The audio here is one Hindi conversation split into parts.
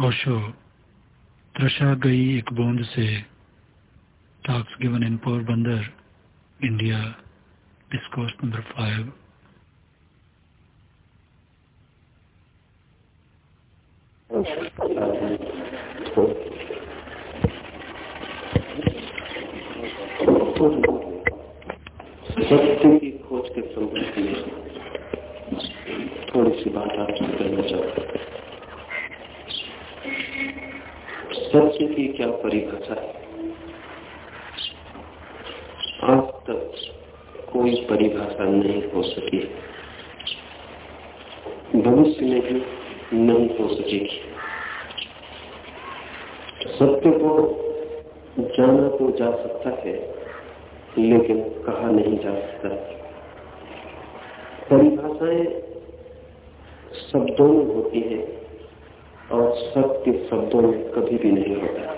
ओशो त्रशा गई एक बोंद से। Talks given in Porbandar India discourse number five परिभाषा है। आज तक कोई परिभाषा नहीं हो सकी। भविष्य में भी नहीं हो सकेगी सत्य को जाना तो जा सकता है, लेकिन कहा नहीं जा सकता। परिभाषाएँ शब्दों में होती है और सत्य शब्दों में कभी भी नहीं होता।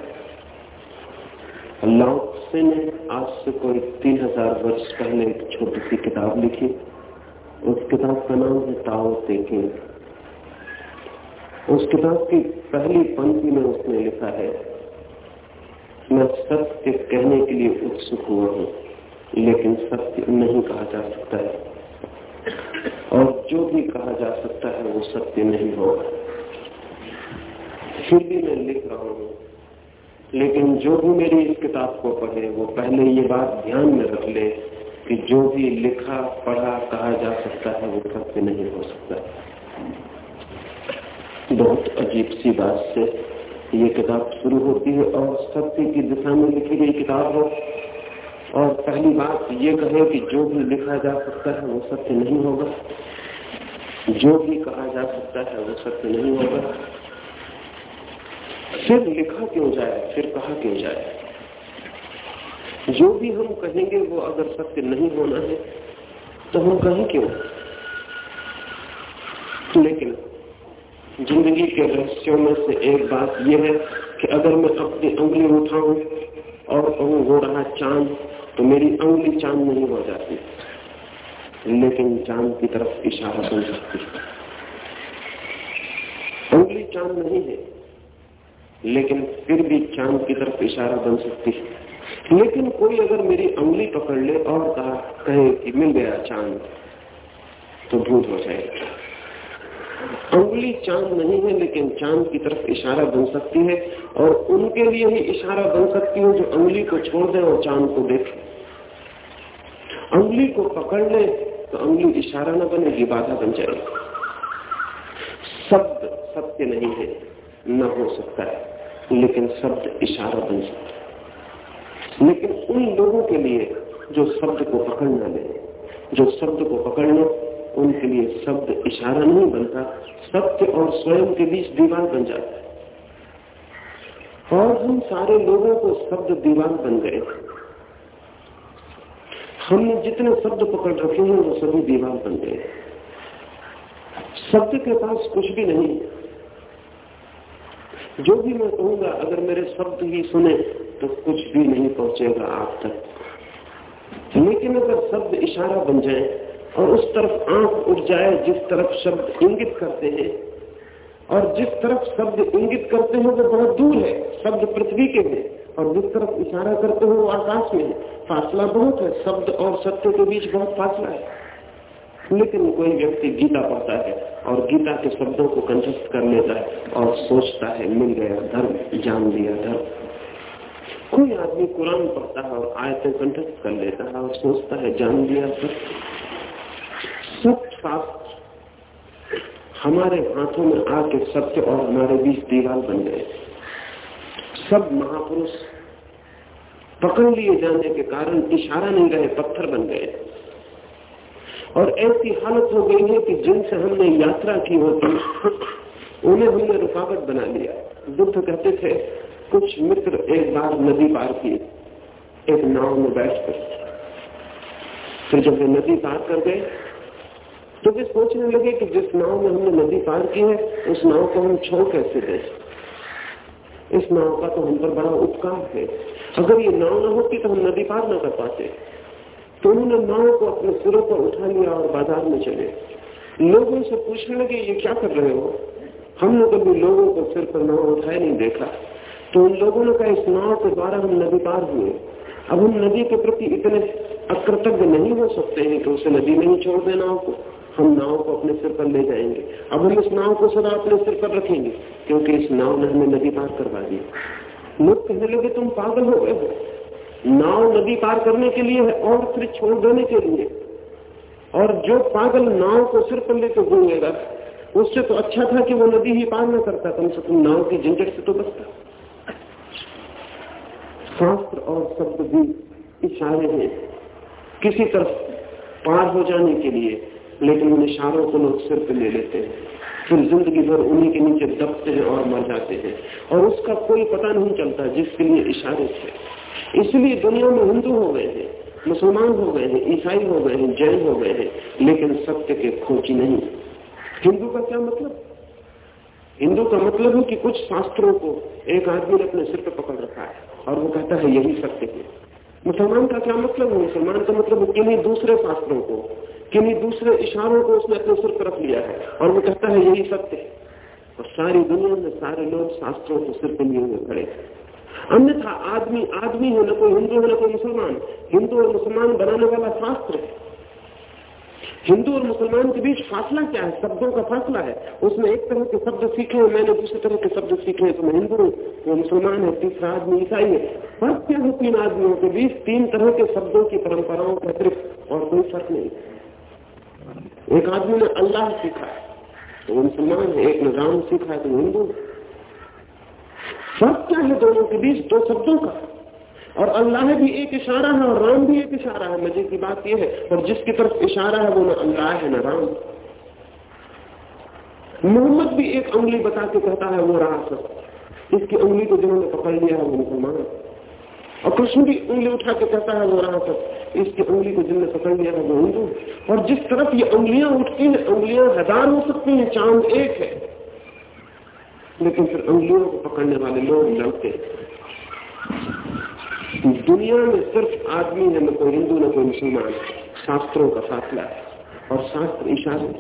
लाओसे ने आज से कोई तीन हज़ार वर्ष पहले एक छोटी सी किताब लिखी। उस किताब का नाम है ताओ तेकिंग उस किताब की पहली पंक्ति में उसने लिखा है, मैं सत्य कहने के लिए उत्सुक हुआ हूँ, लेकिन सत्य नहीं कहा जा सकता है। और जो भी कहा जा सकता है, वो सत्य नहीं होगा। फिर भी मैं लिख रहा हूँ लेकिन जो भी मेरी इस किताब को पढ़े, वो पहले ये बात ध्यान में रख ले कि जो भी लिखा, पढ़ा, कहा जा सकता है, वो सत्य नहीं हो सकता। बहुत अजीब सी बात से ये किताब शुरू होती है और सत्य की दिशा में लिखी गई किताब हो। और पहली बात ये कहे कि जो भी लिखा जा सकता है, वो सत्य नहीं होगा। जो भी कहा जा सकता है, वो सत्य नहीं होगा। फिर लिखा क्यों जाए? फिर कहा क्यों जाए? जो भी हम कहेंगे, वो अगर सत्य नहीं होना है तो हम कहें क्यों? लेकिन ज़िंदगी के रहस्यों में से एक बात यह है कि अगर मैं अपनी उंगली उठाऊं और कहूँ, हो रहा चाँद तो मेरी उंगली चाँद नहीं हो जाती। लेकिन चाँद की तरफ़ इशारा बन सकती है। उंगली चाँद नहीं है। लेकिन फिर भी चाँद की तरफ़ इशारा बन सकती है। लेकिन कोई अगर मेरी उंगली पकड़ ले और कहा, कहे कि मिल गया चाँद तो भूत हो जाएगा। उंगली चाँद नहीं है, लेकिन चाँद की तरफ़ इशारा बन सकती है और उनके लिए ही इशारा बन सकती है जो उंगली को छोड़ दे और चाँद को देखे। उंगली को पकड़ ले तो उंगली इशारा न बनेगी बाधा बन जाएगी। शब्द सत्य नहीं है, न हो सकता है। लेकिन शब्द इशारा बन सकता है। लेकिन उन लोगों के लिए जो शब्द को पकड़ना ले, जो शब्द को पकड़ना उनके लिए शब्द इशारा नहीं बनता, सत्य और स्वयं के बीच दीवार बन जाता है। और हम सारे लोगों को शब्द दीवार बन गए हमने जितने शब्द पकड़ रखे हैं, वो सभी दीवार बन गए शब्द के पास कुछ भी नहीं जो भी मैं कहूँगा, अगर मेरे शब्द ही सुने तो कुछ भी नहीं पहुंचेगा आप तक। लेकिन अगर शब्द इशारा बन जाए और उस तरफ़ आँख उठ जाए, जिस तरफ़ शब्द इंगित करते हैं। और जिस तरफ़ शब्द इंगित करते हैं वो बहुत दूर है, शब्द पृथ्वी के हैं। और जिस तरफ़ इशारा करते हैं, वो आकाश में है। फासला बहुत है, शब्द और सत्य के बीच बहुत फासला है। लेकिन कोई व्यक्ति गीता पढ़ता है और गीता के शब्दों को कंठस्थ कर लेता है और सोचता है, मिल गया धर्म, जान लिया धर्म। कोई आदमी कुरान पढ़ता है और आयतें कंठस्थ कर लेता है और सोचता है, जान लिया सत्य सब शास्त्र हमारे हाथों में आके सत्य और हमारे बीच दीवार बन गए। सब महापुरुष पकड़ लिए जाने के कारण इशारा नहीं रहे, पत्थर बन गए। और ऐसी हालत हो गई है कि जिनसे हमने यात्रा की होती, उन्हें हमने रुकावट बना लिया। बुद्ध कहते थे, कुछ मित्र एक बार नदी पार की एक नाव में बैठकर फिर जब वे नदी पार कर गए तो वे सोचने लगे कि जिस नाव में हमने नदी पार की है, उस नाव को हम छोड़ कैसे दें? इस नाव का तो हम पर बड़ा उपकार है। अगर ये नाव न होती तो हम नदी पार न कर पाते। तो उन्होंने नाव को अपने सिरों पर उठा लिया और बाज़ार में चले। लोग उनसे पूछने लगे, ये क्या कर रहे हो? हमने कभी लोगों को सिर पर नाव उठाए, नहीं देखा। तो उन लोगों ने कहा, इस नाव के द्वारा हम नदी पार हुए। अब हम नदी के प्रति इतने अकृतज्ञ नहीं हो सकते हैं कि उसे नदी में ही छोड़ दे नाव को। हम नाव को अपने सिर पर ले जाएँगे। अब हम इस नाव को सदा अपने सिर पर रखेंगे, क्योंकि इस नाव ने हमें नदी पार करवा दी लोग कहने लगे, तुम पागल हो गए नाव नदी पार करने के लिए है और फिर छोड़ देने के लिए। और जो पागल नाव को सिर पर लेकर घूमेगा, उससे तो अच्छा था कि वो नदी ही पार न करता, कम से कम नाव की झंझट से तो बचता। शास्त्र और शब्द भी इशारे हैं किसी तरफ़ पार हो जाने के लिए, लेकिन उन इशारों को लोग सिर पे ले लेते हैं। फिर ज़िंदगी भर उन्हीं के नीचे दबते हैं और मर जाते हैं। और उसका कोई पता नहीं चलता जिसके लिए इशारे थे। इसलिए दुनिया में हिंदू हो गए हैं, मुसलमान हो गए हैं, ईसाई हो गए हैं, जैन हो गए हैं, लेकिन सत्य के खोजी नहीं। हिंदू का क्या मतलब? हिंदू का मतलब है कि कुछ शास्त्रों को एक आदमी ने अपने सिर पर पकड़ रखा है, और वो कहता है, यही सत्य है। मुसलमान का क्या मतलब है? मुसलमान का मतलब किन्हीं दूसरे शास्त्रों को, किन्हीं दूसरे इशारों को उसने अपने सिर पर रख लिया है, और वो कहता है, यही सत्य है। और सारी दुनिया में सारे लोग शास्त्रों को सिर पर लिए हुए खड़े अन्यथा आदमी आदमी है न कोई हिंदू है न कोई मुसलमान। हिंदू और मुसलमान बनाने वाला शास्त्र है। हिंदू और मुसलमान के बीच फासला क्या है? शब्दों का फासला है। उसने एक तरह के शब्द सीखे हैं, मैंने दूसरे तरह के शब्द सीखे हैं तो मैं हिंदू हूँ, वो मुसलमान है, तीसरा आदमी ईसाई है। फ़र्क क्या है तीन आदमियों के बीच तीन तरह के शब्दों की परंपराओं का अतिरिक्त और कोई फ़र्क नहीं। एक आदमी ने अल्लाह सीखा है तो वो मुसलमान है, एक ने राम सीखा है तो हिंदू फ़र्क क्या है दोनों के बीच, दो शब्दों का। और अल्लाह भी एक इशारा है और राम भी एक इशारा है। मज़े की बात यह है, और जिसकी तरफ़ इशारा है, वो न अल्लाह है, न राम। मोहम्मद भी एक उंगली बता के कहता है, वो रहा सब। इसकी उंगली को जिन्होंने पकड़ लिया है, वो मुसलमान और कृष्ण भी उंगली उठा के कहता है, वो रहा सब। इसकी उंगली को जिन्होंने पकड़ लिया है, वो हिंदू और जिस तरफ़ ये उंगलियाँ उठती हैं, उंगलियाँ हज़ार हो सकती हैं, चाँद एक है। लेकिन फिर उंगलियों को पकड़ने वाले लोग लड़ते दुनिया में सिर्फ़ आदमी है, न कोई हिंदू, न कोई मुसलमान। शास्त्रों का फासला है और शास्त्र इशारे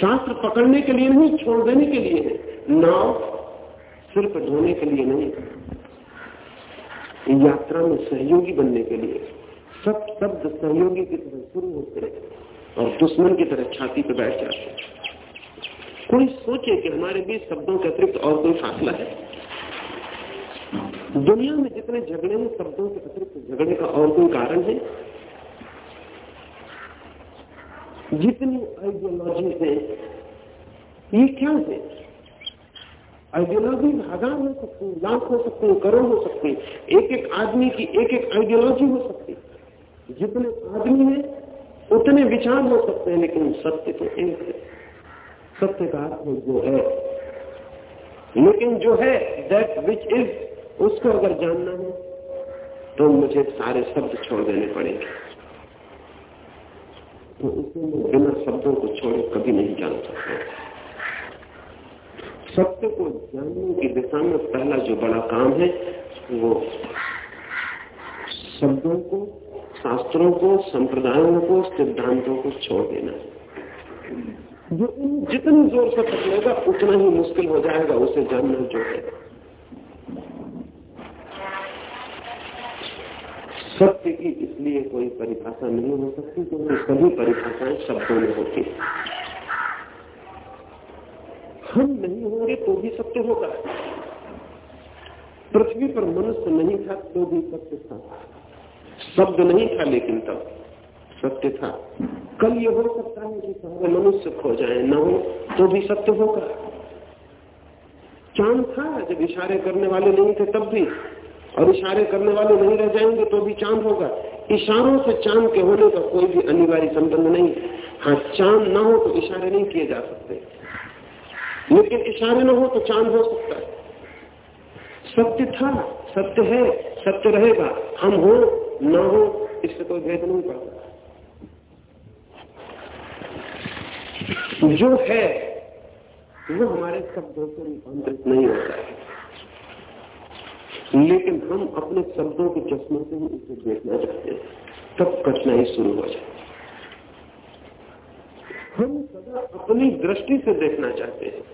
शास्त्र पकड़ने के लिए नहीं, छोड़ देने के लिए है। नाव सिर्फ़ ढोने के लिए नहीं। यात्रा में सहयोगी बनने के लिए। सब शब्द सहयोगी की तरह शुरू होते हैं और दुश्मन की तरह छाती पर बैठ जाते हैं। कोई सोचे कि हमारे बीच शब्दों के अतिरिक्त और कोई फासला है। दुनिया में जितने झगड़े हैं, शब्दों के अतिरिक्त झगड़े का और कोई कारण है? जितनी आइडियोलॉजी है, ये क्या है? आइडियोलॉजी हज़ार हो सकती है, लाख हो सकती है, करोड़ हो सकती है एक एक आदमी की एक एक आइडियोलॉजी हो सकती है। जितने आदमी है, उतने विचार हो सकते हैं, लेकिन सत्य तो एक है। सत्य का अर्थ जो है। लेकिन जो है दैट विच इज़ उसको अगर जानना है तो मुझे सारे शब्द छोड़ देने पड़ेंगे। तो मैं बिना शब्दों को छोड़े कभी नहीं जान सकता। सत्य को जानने की दिशा में पहला जो बड़ा काम है, वो शब्दों को, शास्त्रों को, संप्रदायों को, सिद्धांतों को छोड़ देना। है जो जितनी ज़ोर से पकड़ेगा, उतना ही मुश्किल हो जाएगा उसे जानना जो है। सत्य की इसलिए कोई परिभाषा नहीं हो सकती, क्योंकि सभी परिभाषाएँ शब्दों में होती हम नहीं होंगे तो भी सत्य होगा। पृथ्वी पर मनुष्य नहीं था तो भी सत्य था। शब्द नहीं था लेकिन तब। सत्य था। कल ये हो सकता है कि सारे मनुष्य खो जाए, न हो तो भी सत्य होगा। चाँद था, जब इशारे करने वाले नहीं थे तब भी, और इशारे करने वाले नहीं रह जाएँगे तो भी चाँद होगा। इशारों से चाँद के होने का कोई भी अनिवार्य संबंध नहीं हाँ। चाँद ना हो तो इशारे नहीं किए जा सकते। लेकिन इशारे ना हो तो चाँद हो सकता है। सत्य था, सत्य है, सत्य रहेगा। हम हो, ना हो, इससे कोई भेद नहीं पड़ता। जो है, वो हमारे शब्दों से रूपांतरित नहीं होता है। लेकिन हम अपने शब्दों के चश्मे से ही उसे देखना चाहते हैं। तब कठिनाई शुरू हो जाए हम सदा अपनी दृष्टि से देखना चाहते हैं।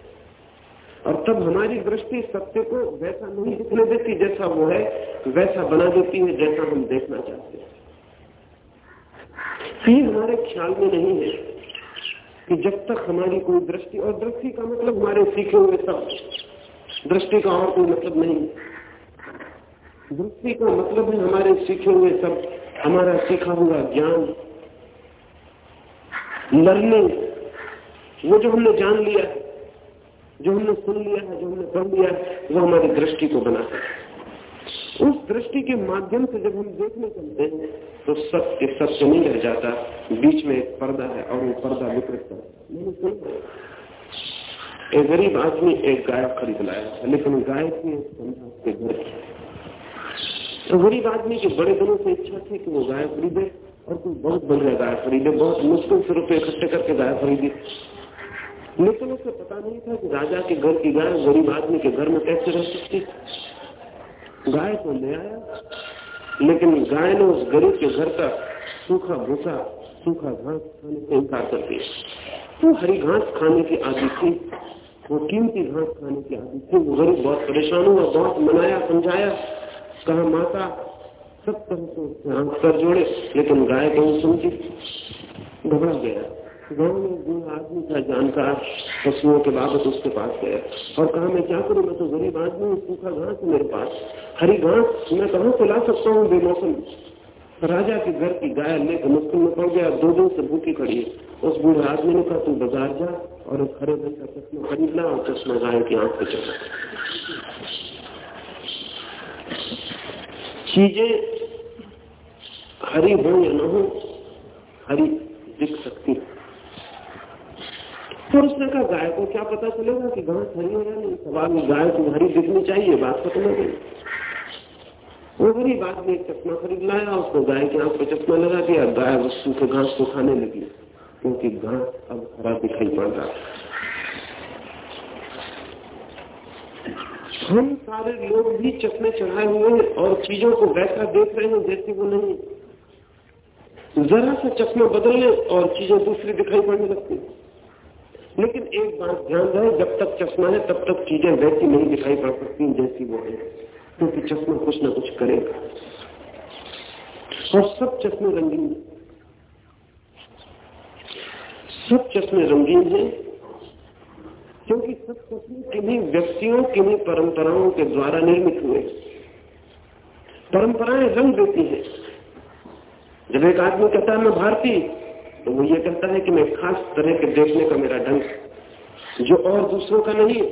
और तब हमारी दृष्टि सत्य को वैसा नहीं दिखने देती जैसा वो है, वैसा बना देती है, जैसा हम देखना चाहते हैं। हमारे ख्याल में नहीं है कि जब तक हमारी कोई दृष्टि, और दृष्टि का मतलब हमारे सीखे हुए सब। दृष्टि का और कोई मतलब नहीं। दृष्टि का मतलब है हमारे सीखे हुए सब, हमारा सीखा हुआ ज्ञान। लर्निंग वो जो हमने जान लिया जो हमने सुन लिया है, जो हमने पढ़ लिया है, वो हमारी दृष्टि को बनाता है। उस दृष्टि के माध्यम से जब हम देखने चलते हैं तो सत्य सत्य नहीं रह जाता। बीच में एक पर्दा है और वो पर्दा विकृत है। एक गरीब आदमी एक गाय खरीद लाया था, लेकिन गाय की उसके घर तो गरीब आदमी के बड़े दिनों से इच्छा थी कि वो गाय खरीदे और कोई बहुत बढ़िया गाय खरीदे, बहुत मुश्किल से रुपए इकट्ठे करके गाय खरीदी। लेकिन उसे पता नहीं था कि राजा के घर की गाय गरीब आदमी के घर में कैसे रह सकती गाय को ले आया। लेकिन गाय ने उस गरीब के घर का सूखा भूसा, सूखा घास खाने से इनकार कर दिया। तो हरी घास खाने की आदि थी। वो कीमती घास खाने की आदि थी। वो गरीब बहुत परेशान हुआ, बहुत मनाया, समझाया। कहा, माता, सब तरह से उसने कर जोड़े, लेकिन गाय को सुनती घबरा गया। गाँव में बूढ़ा आदमी था जानकार, पशुओं के बाबत उसके पास गया और कहा, मैं क्या करूँ? मैं तो गरीब आदमी हूँ, सूखा घास मेरे पास, हरी घास, मैं कहा से ला सकता हूँ बेमौसम? राजा के घर की गाय लेकर मुश्किल में पड़ गया, दो दिन से भूखी खड़ी उस बूढ़े आदमी ने कहा, तू बाज़ार जा और एक हरे रंग का चश्मा खरीद ला और चश्मा गाय की आँख पे चला चीज़ें हरी हो या न हो, हरी दिख सकती है। फिर उसने कहा, गाय को क्या पता चलेगा कि घास हरी है या नहीं? सवाल गाय को हरी दिखनी चाहिए, बात खत्म हो गई। वो गरीब आदमी एक चश्मा खरीद लाया उसको गाय के आँख पे चश्मा लगा दिया, गाय उस सूखे घास को खाने लगी। क्योंकि घास अब हरा दिखाई पड़ रहा हम सारे लोग भी चश्मे चढ़ाए हुए हैं और चीज़ों को वैसा देख रहे हैं जैसे वो नहीं। जरा सा चश्मा बदलने और चीज़ें दूसरी दिखाई पड़ने लगती है। लेकिन एक बात ध्यान रहे, जब तक चश्मा है, तब तक चीज़ें वैसी नहीं दिखाई पड़ सकती, जैसी वो है। क्योंकि चश्मा कुछ ना कुछ करेगा। और सब चश्मे रंगीन सब चश्मे रंगीन हैं, क्योंकि सब चश्मे किन्हीं व्यक्तियों, किन्हीं परंपराओं के द्वारा निर्मित हुए परंपराएँ रंग देती हैं। जब एक आदमी कहता है, मैं भारतीय तो वो ये कहता है कि मैं खास तरह के देखने का मेरा ढंग जो और दूसरों का नहीं,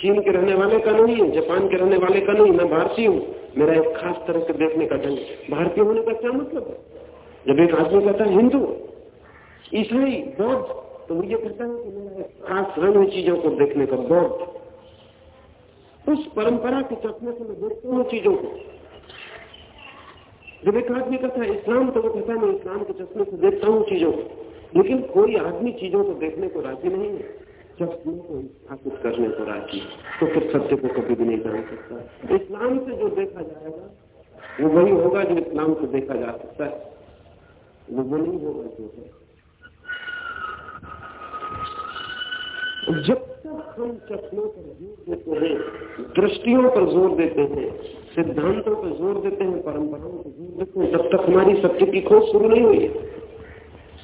चीन के रहने वाले का नहीं है जापान के रहने वाले का नहीं, मैं भारतीय हूँ, मेरा एक खास तरह से देखने का ढंग भारतीय होने का क्या मतलब है? जब एक आदमी कहता है, हिंदू, ईसाई, बौद्ध तो वो ये कहता है कि मेरा एक खास रंग चीज़ों को देखने का, बौद्ध। उस परंपरा के चकने से मैं देखता हूँ चीज़ों को। जब एक आदमी कहता है इस्लाम तो वो कहता है, मैं इस्लाम के चश्मे से देखता हूँ चीज़ों को। लेकिन कोई आदमी चीज़ों को देखने को राज़ी नहीं है। चश्मे को स्थापित करने को राज़ी तो फिर सत्य को कभी भी नहीं जान सकता। इस्लाम से जो देखा जाएगा, वो वही होगा जो इस्लाम से देखा जा सकता है। वो वो नहीं होगा जो है। जब तक हम चश्मों पर ज़ोर देते हैं, दृष्टियों पर ज़ोर देते हैं सिद्धांतों पर ज़ोर देते हैं, परंपराओं पर ज़ोर देते हैं। तब तक हमारी सत्य की खोज शुरू नहीं हुई,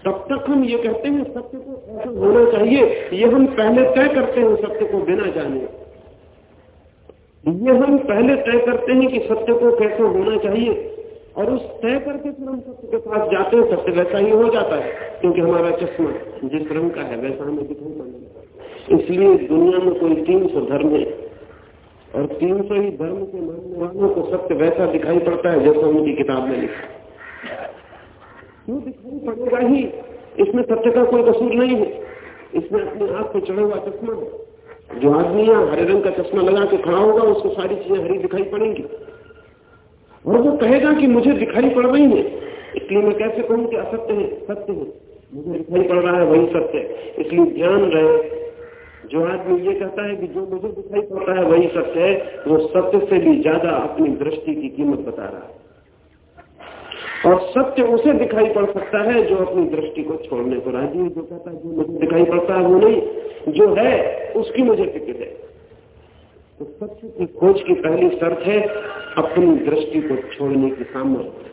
तब तक हम ये कहते हैं, सत्य को ऐसा होना चाहिए, ये हम पहले तय करते हैं सत्य को बिना जाने। ये हम पहले तय करते हैं कि सत्य को कैसे होना चाहिए, और उस तय करके फिर हम सत्य के पास जाते हैं, सत्य वैसा ही हो जाता है, क्योंकि हमारा चश्मा जिस रंग का है, वैसा हमें दिखाई पड़ेगा इसलिए दुनिया में कोई तीन सौ धर्म है। और तीन सौ ही धर्म के मानने वालों को सत्य वैसा दिखाई पड़ता है जैसा उनकी किताब में लिखा वो दिखाई पड़ेगा ही? इसमें सत्य का कोई कसूर नहीं है। इसमें अपने आप को चढ़ा हुआ चश्मा है। जो आदमी यहाँ हरे रंग का चश्मा लगा के खड़ा होगा, उसको सारी चीज़ें हरी दिखाई पड़ेंगी। और वो कहेगा कि मुझे दिखाई पड़ रही है। इसलिए मैं कैसे कहूँ कि असत्य है? सत्य है। मुझे दिखाई पड़ रहा है वही सत्य है। इसलिए ध्यान रहे जो आदमी ये कहता है कि जो मुझे दिखाई पड़ता है वही सत्य है, वो सत्य से भी ज़्यादा अपनी दृष्टि की कीमत बता रहा है। और सत्य उसे दिखाई पड़ सकता है जो अपनी दृष्टि को छोड़ने को राज़ी है। जो कहता है, जो मुझे दिखाई पड़ता है वो नहीं, जो है, उसकी मुझे फ़िक्र है। तो सत्य की खोज की पहली शर्त है अपनी दृष्टि को छोड़ने की सामर्थ्य।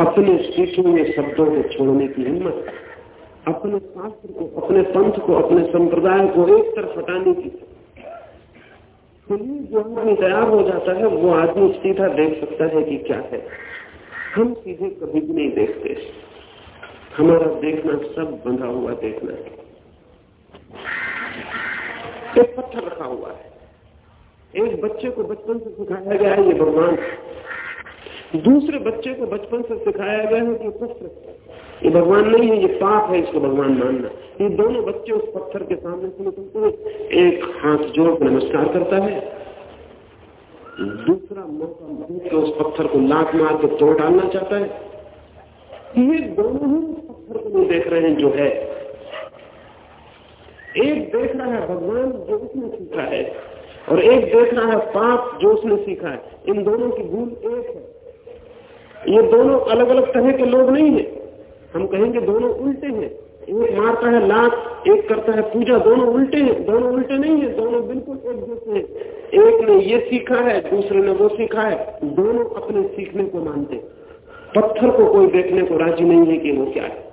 अपने सीखे हुए शब्दों को छोड़ने की हिम्मत। अपने शास्त्र को, अपने पंथ को, अपने संप्रदाय को एक तरफ़ हटाने की। जो आदमी तैयार हो जाता है, वो आदमी सीधा देख सकता है कि क्या है। हम सीधे कभी भी नहीं देखते। हमारा देखना सब बंधा हुआ देखना है। एक पत्थर रखा हुआ है। एक बच्चे को बचपन से सिखाया गया है, ये भगवान। दूसरे बच्चे को बचपन से सिखाया गया है कि पुत्र ये भगवान नहीं है, ये पाप है, इसको भगवान मानना ये दोनों बच्चे उस पत्थर के सामने से निकलते हैं। एक हाथ जोड़ नमस्कार करता है। दूसरा मौका उस पत्थर को लात मार के तोड़ डालना चाहता है। ये दोनों ही उस पत्थर को देख रहे हैं, जो है। एक देख रहा है भगवान, जो उसने सीखा है। और एक देख रहा है पाप, जो उसने सीखा है। इन दोनों की भूल एक है। ये दोनों अलग अलग तरह के लोग नहीं है। हम कहेंगे दोनों उल्टे हैं। एक मारता है लात, एक करता है पूजा, दोनों उल्टे हैं। दोनों उल्टे नहीं है, दोनों बिल्कुल एक जैसे हैं। एक ने ये सीखा है, दूसरे ने वो सीखा है। दोनों अपने सीखने को मानते पत्थर को कोई देखने को राज़ी नहीं है कि वो क्या है।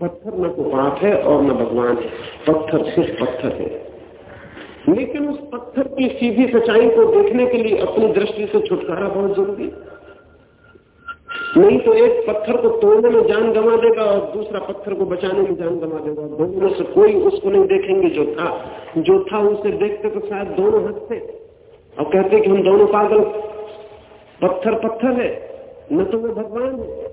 पत्थर न तो पाप है और न भगवान है। पत्थर सिर्फ़ पत्थर है। लेकिन उस पत्थर की सीधी सच्चाई को देखने के लिए अपनी दृष्टि से छुटकारा बहुत ज़रूरी नहीं तो एक पत्थर को तोड़ने में जान गंवा देगा और दूसरा पत्थर को बचाने में जान गंवा देगा। दोनों से कोई उसको नहीं देखेंगे जो था। जो था उसे देखते तो शायद दोनों हँसते। और कहते कि हम दोनों पागल। पत्थर पत्थर है, न तो वो भगवान है।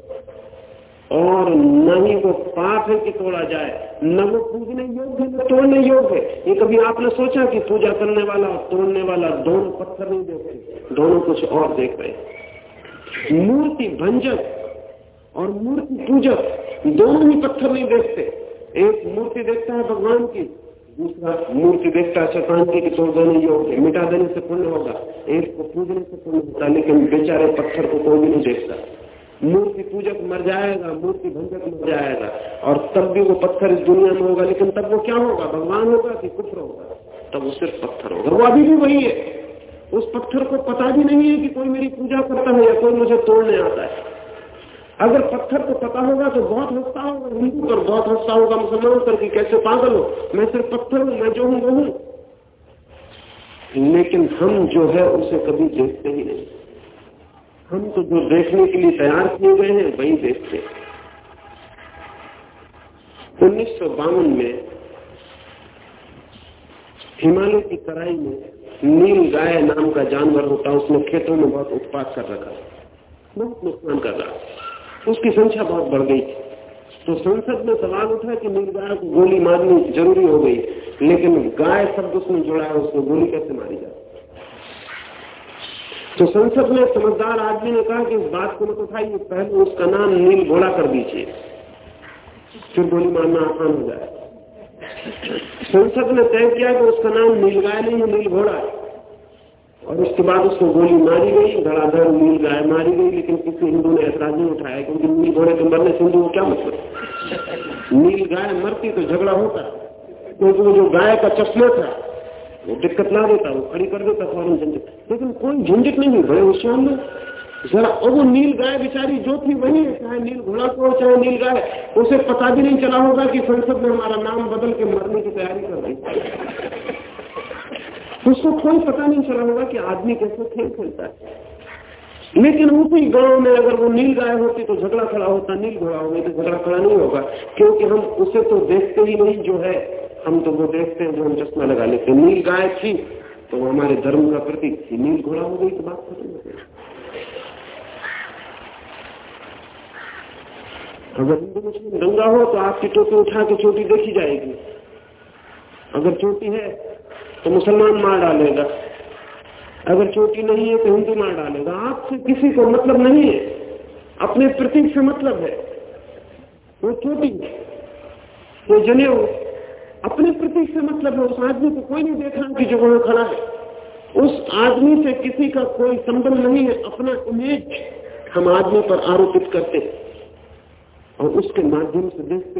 और न ही वो पाप है कि तोड़ा जाए। न वो पूजने योग्य है न तोड़ने योग्य है। ये कभी आपने सोचा कि पूजा करने वाला और तोड़ने वाला दोनों पत्थर नहीं देखते दोनों कुछ और देख रहे मूर्ति भंजक और मूर्ति पूजक, दोनों ही पत्थर नहीं देखते। एक मूर्ति देखता है भगवान की, दूसरा मूर्ति देखता है शतान की कि तोड़ देने योग्य, मिटा देने से पुण्य होगा। एक को पूजने से पुण्य होता लेकिन बेचारे पत्थर को कोई नहीं देखता। मूर्ति पूजक मर जाएगा, मूर्ति भंजक मर जाएगा, और तब भी वो पत्थर इस दुनिया में होगा, लेकिन तब वो क्या होगा? भगवान होगा कि कुफर होगा? तब वो सिर्फ़ पत्थर होगा। वो अभी भी वही है। उस पत्थर को पता भी नहीं है कि कोई मेरी पूजा करता है या कोई मुझे तोड़ने आता है। अगर पत्थर को पता होगा तो बहुत हंसता होगा, हिंदू पर बहुत हंसता होगा, मुसलमान पर कि कैसे पागल हो? मैं सिर्फ़ पत्थर हूँ, मैं जो हूँ, वो हूँ। लेकिन हम जो है, उसे कभी देखते ही नहीं। हम तो जो देखने के लिए तैयार किए गए हैं, वही देखते उन्नीस में हिमालय की तराई में नील गाय नाम का जानवर होता है, उसने खेतों में बहुत उत्पाद कर रखा बहुत नुकसान कर रहा उसकी संख्या बहुत बढ़ गई तो संसद में सवाल उठा कि नील गाय को गोली मारनी ज़रूरी हो गई, लेकिन गाय शब्द उसमें जुड़ा है, उसको गोली कैसे मारी जाए? तो संसद में समझदार आदमी ने कहा कि इस बात को मत उठाइए, पहले उसका नाम नील घोड़ा कर दीजिए, फिर गोली मारना आसान हो जाए संसद ने तय किया कि उसका नाम नीलगाय नहीं नील घोड़ा है। और उसके बाद उसको गोली मारी गई, धड़ाधड़ नील गाय मारी गई, लेकिन किसी हिंदू ने ऐतराज नहीं उठाया क्योंकि नील घोड़े के मरने से हिंदू को क्या मतलब? नील गाय मरती तो झगड़ा होता, क्योंकि वो जो गाय का चश्मा था, वो दिक्कत ला देता, वो खड़ी कर देता, फ़ौरन झंझट। लेकिन कोई झंझट नहीं बड़े होशियार लोग जरा और वो नील गाय बेचारी जो थी वही चाहे नील घोड़ा को चाहे नील गाय, उसे पता भी नहीं चला होगा कि संसद में हमारा नाम बदल के मरने की तैयारी कर रही उसको कोई पता नहीं चला होगा कि आदमी कैसे खेल खेलता है। लेकिन उसी गाँव में अगर वो नील गाय होती तो झगड़ा खड़ा होता, नील घोड़ा हो गई तो झगड़ा खड़ा नहीं होगा, क्योंकि हम उसे तो देखते ही नहीं, जो है, हम तो वो देखते हैं, जो हम चश्मा लगा लेते नील गाय थी तो हमारे धर्म का प्रतीक थी। नील घोड़ा हो गई तो बात खत्म हो गई। अगर हिंदू मुस्लिम दंगा हो तो आपकी टोपी उठा के चोटी देखी जाएगी। अगर चोटी है तो मुसलमान मार डालेगा। अगर चोटी नहीं है तो हिंदू मार डालेगा। आपसे किसी को मतलब नहीं है। अपने प्रतीक से मतलब है। वो चोटी वो जने हो। अपने प्रतीक से मतलब है। उस आदमी को कोई नहीं देख रहा कि जो वहाँ खड़ा है। उस आदमी से किसी का कोई संबंध नहीं है। अपना इमेज हम आदमी पर आरोपित करते और उसके माध्यम से देखते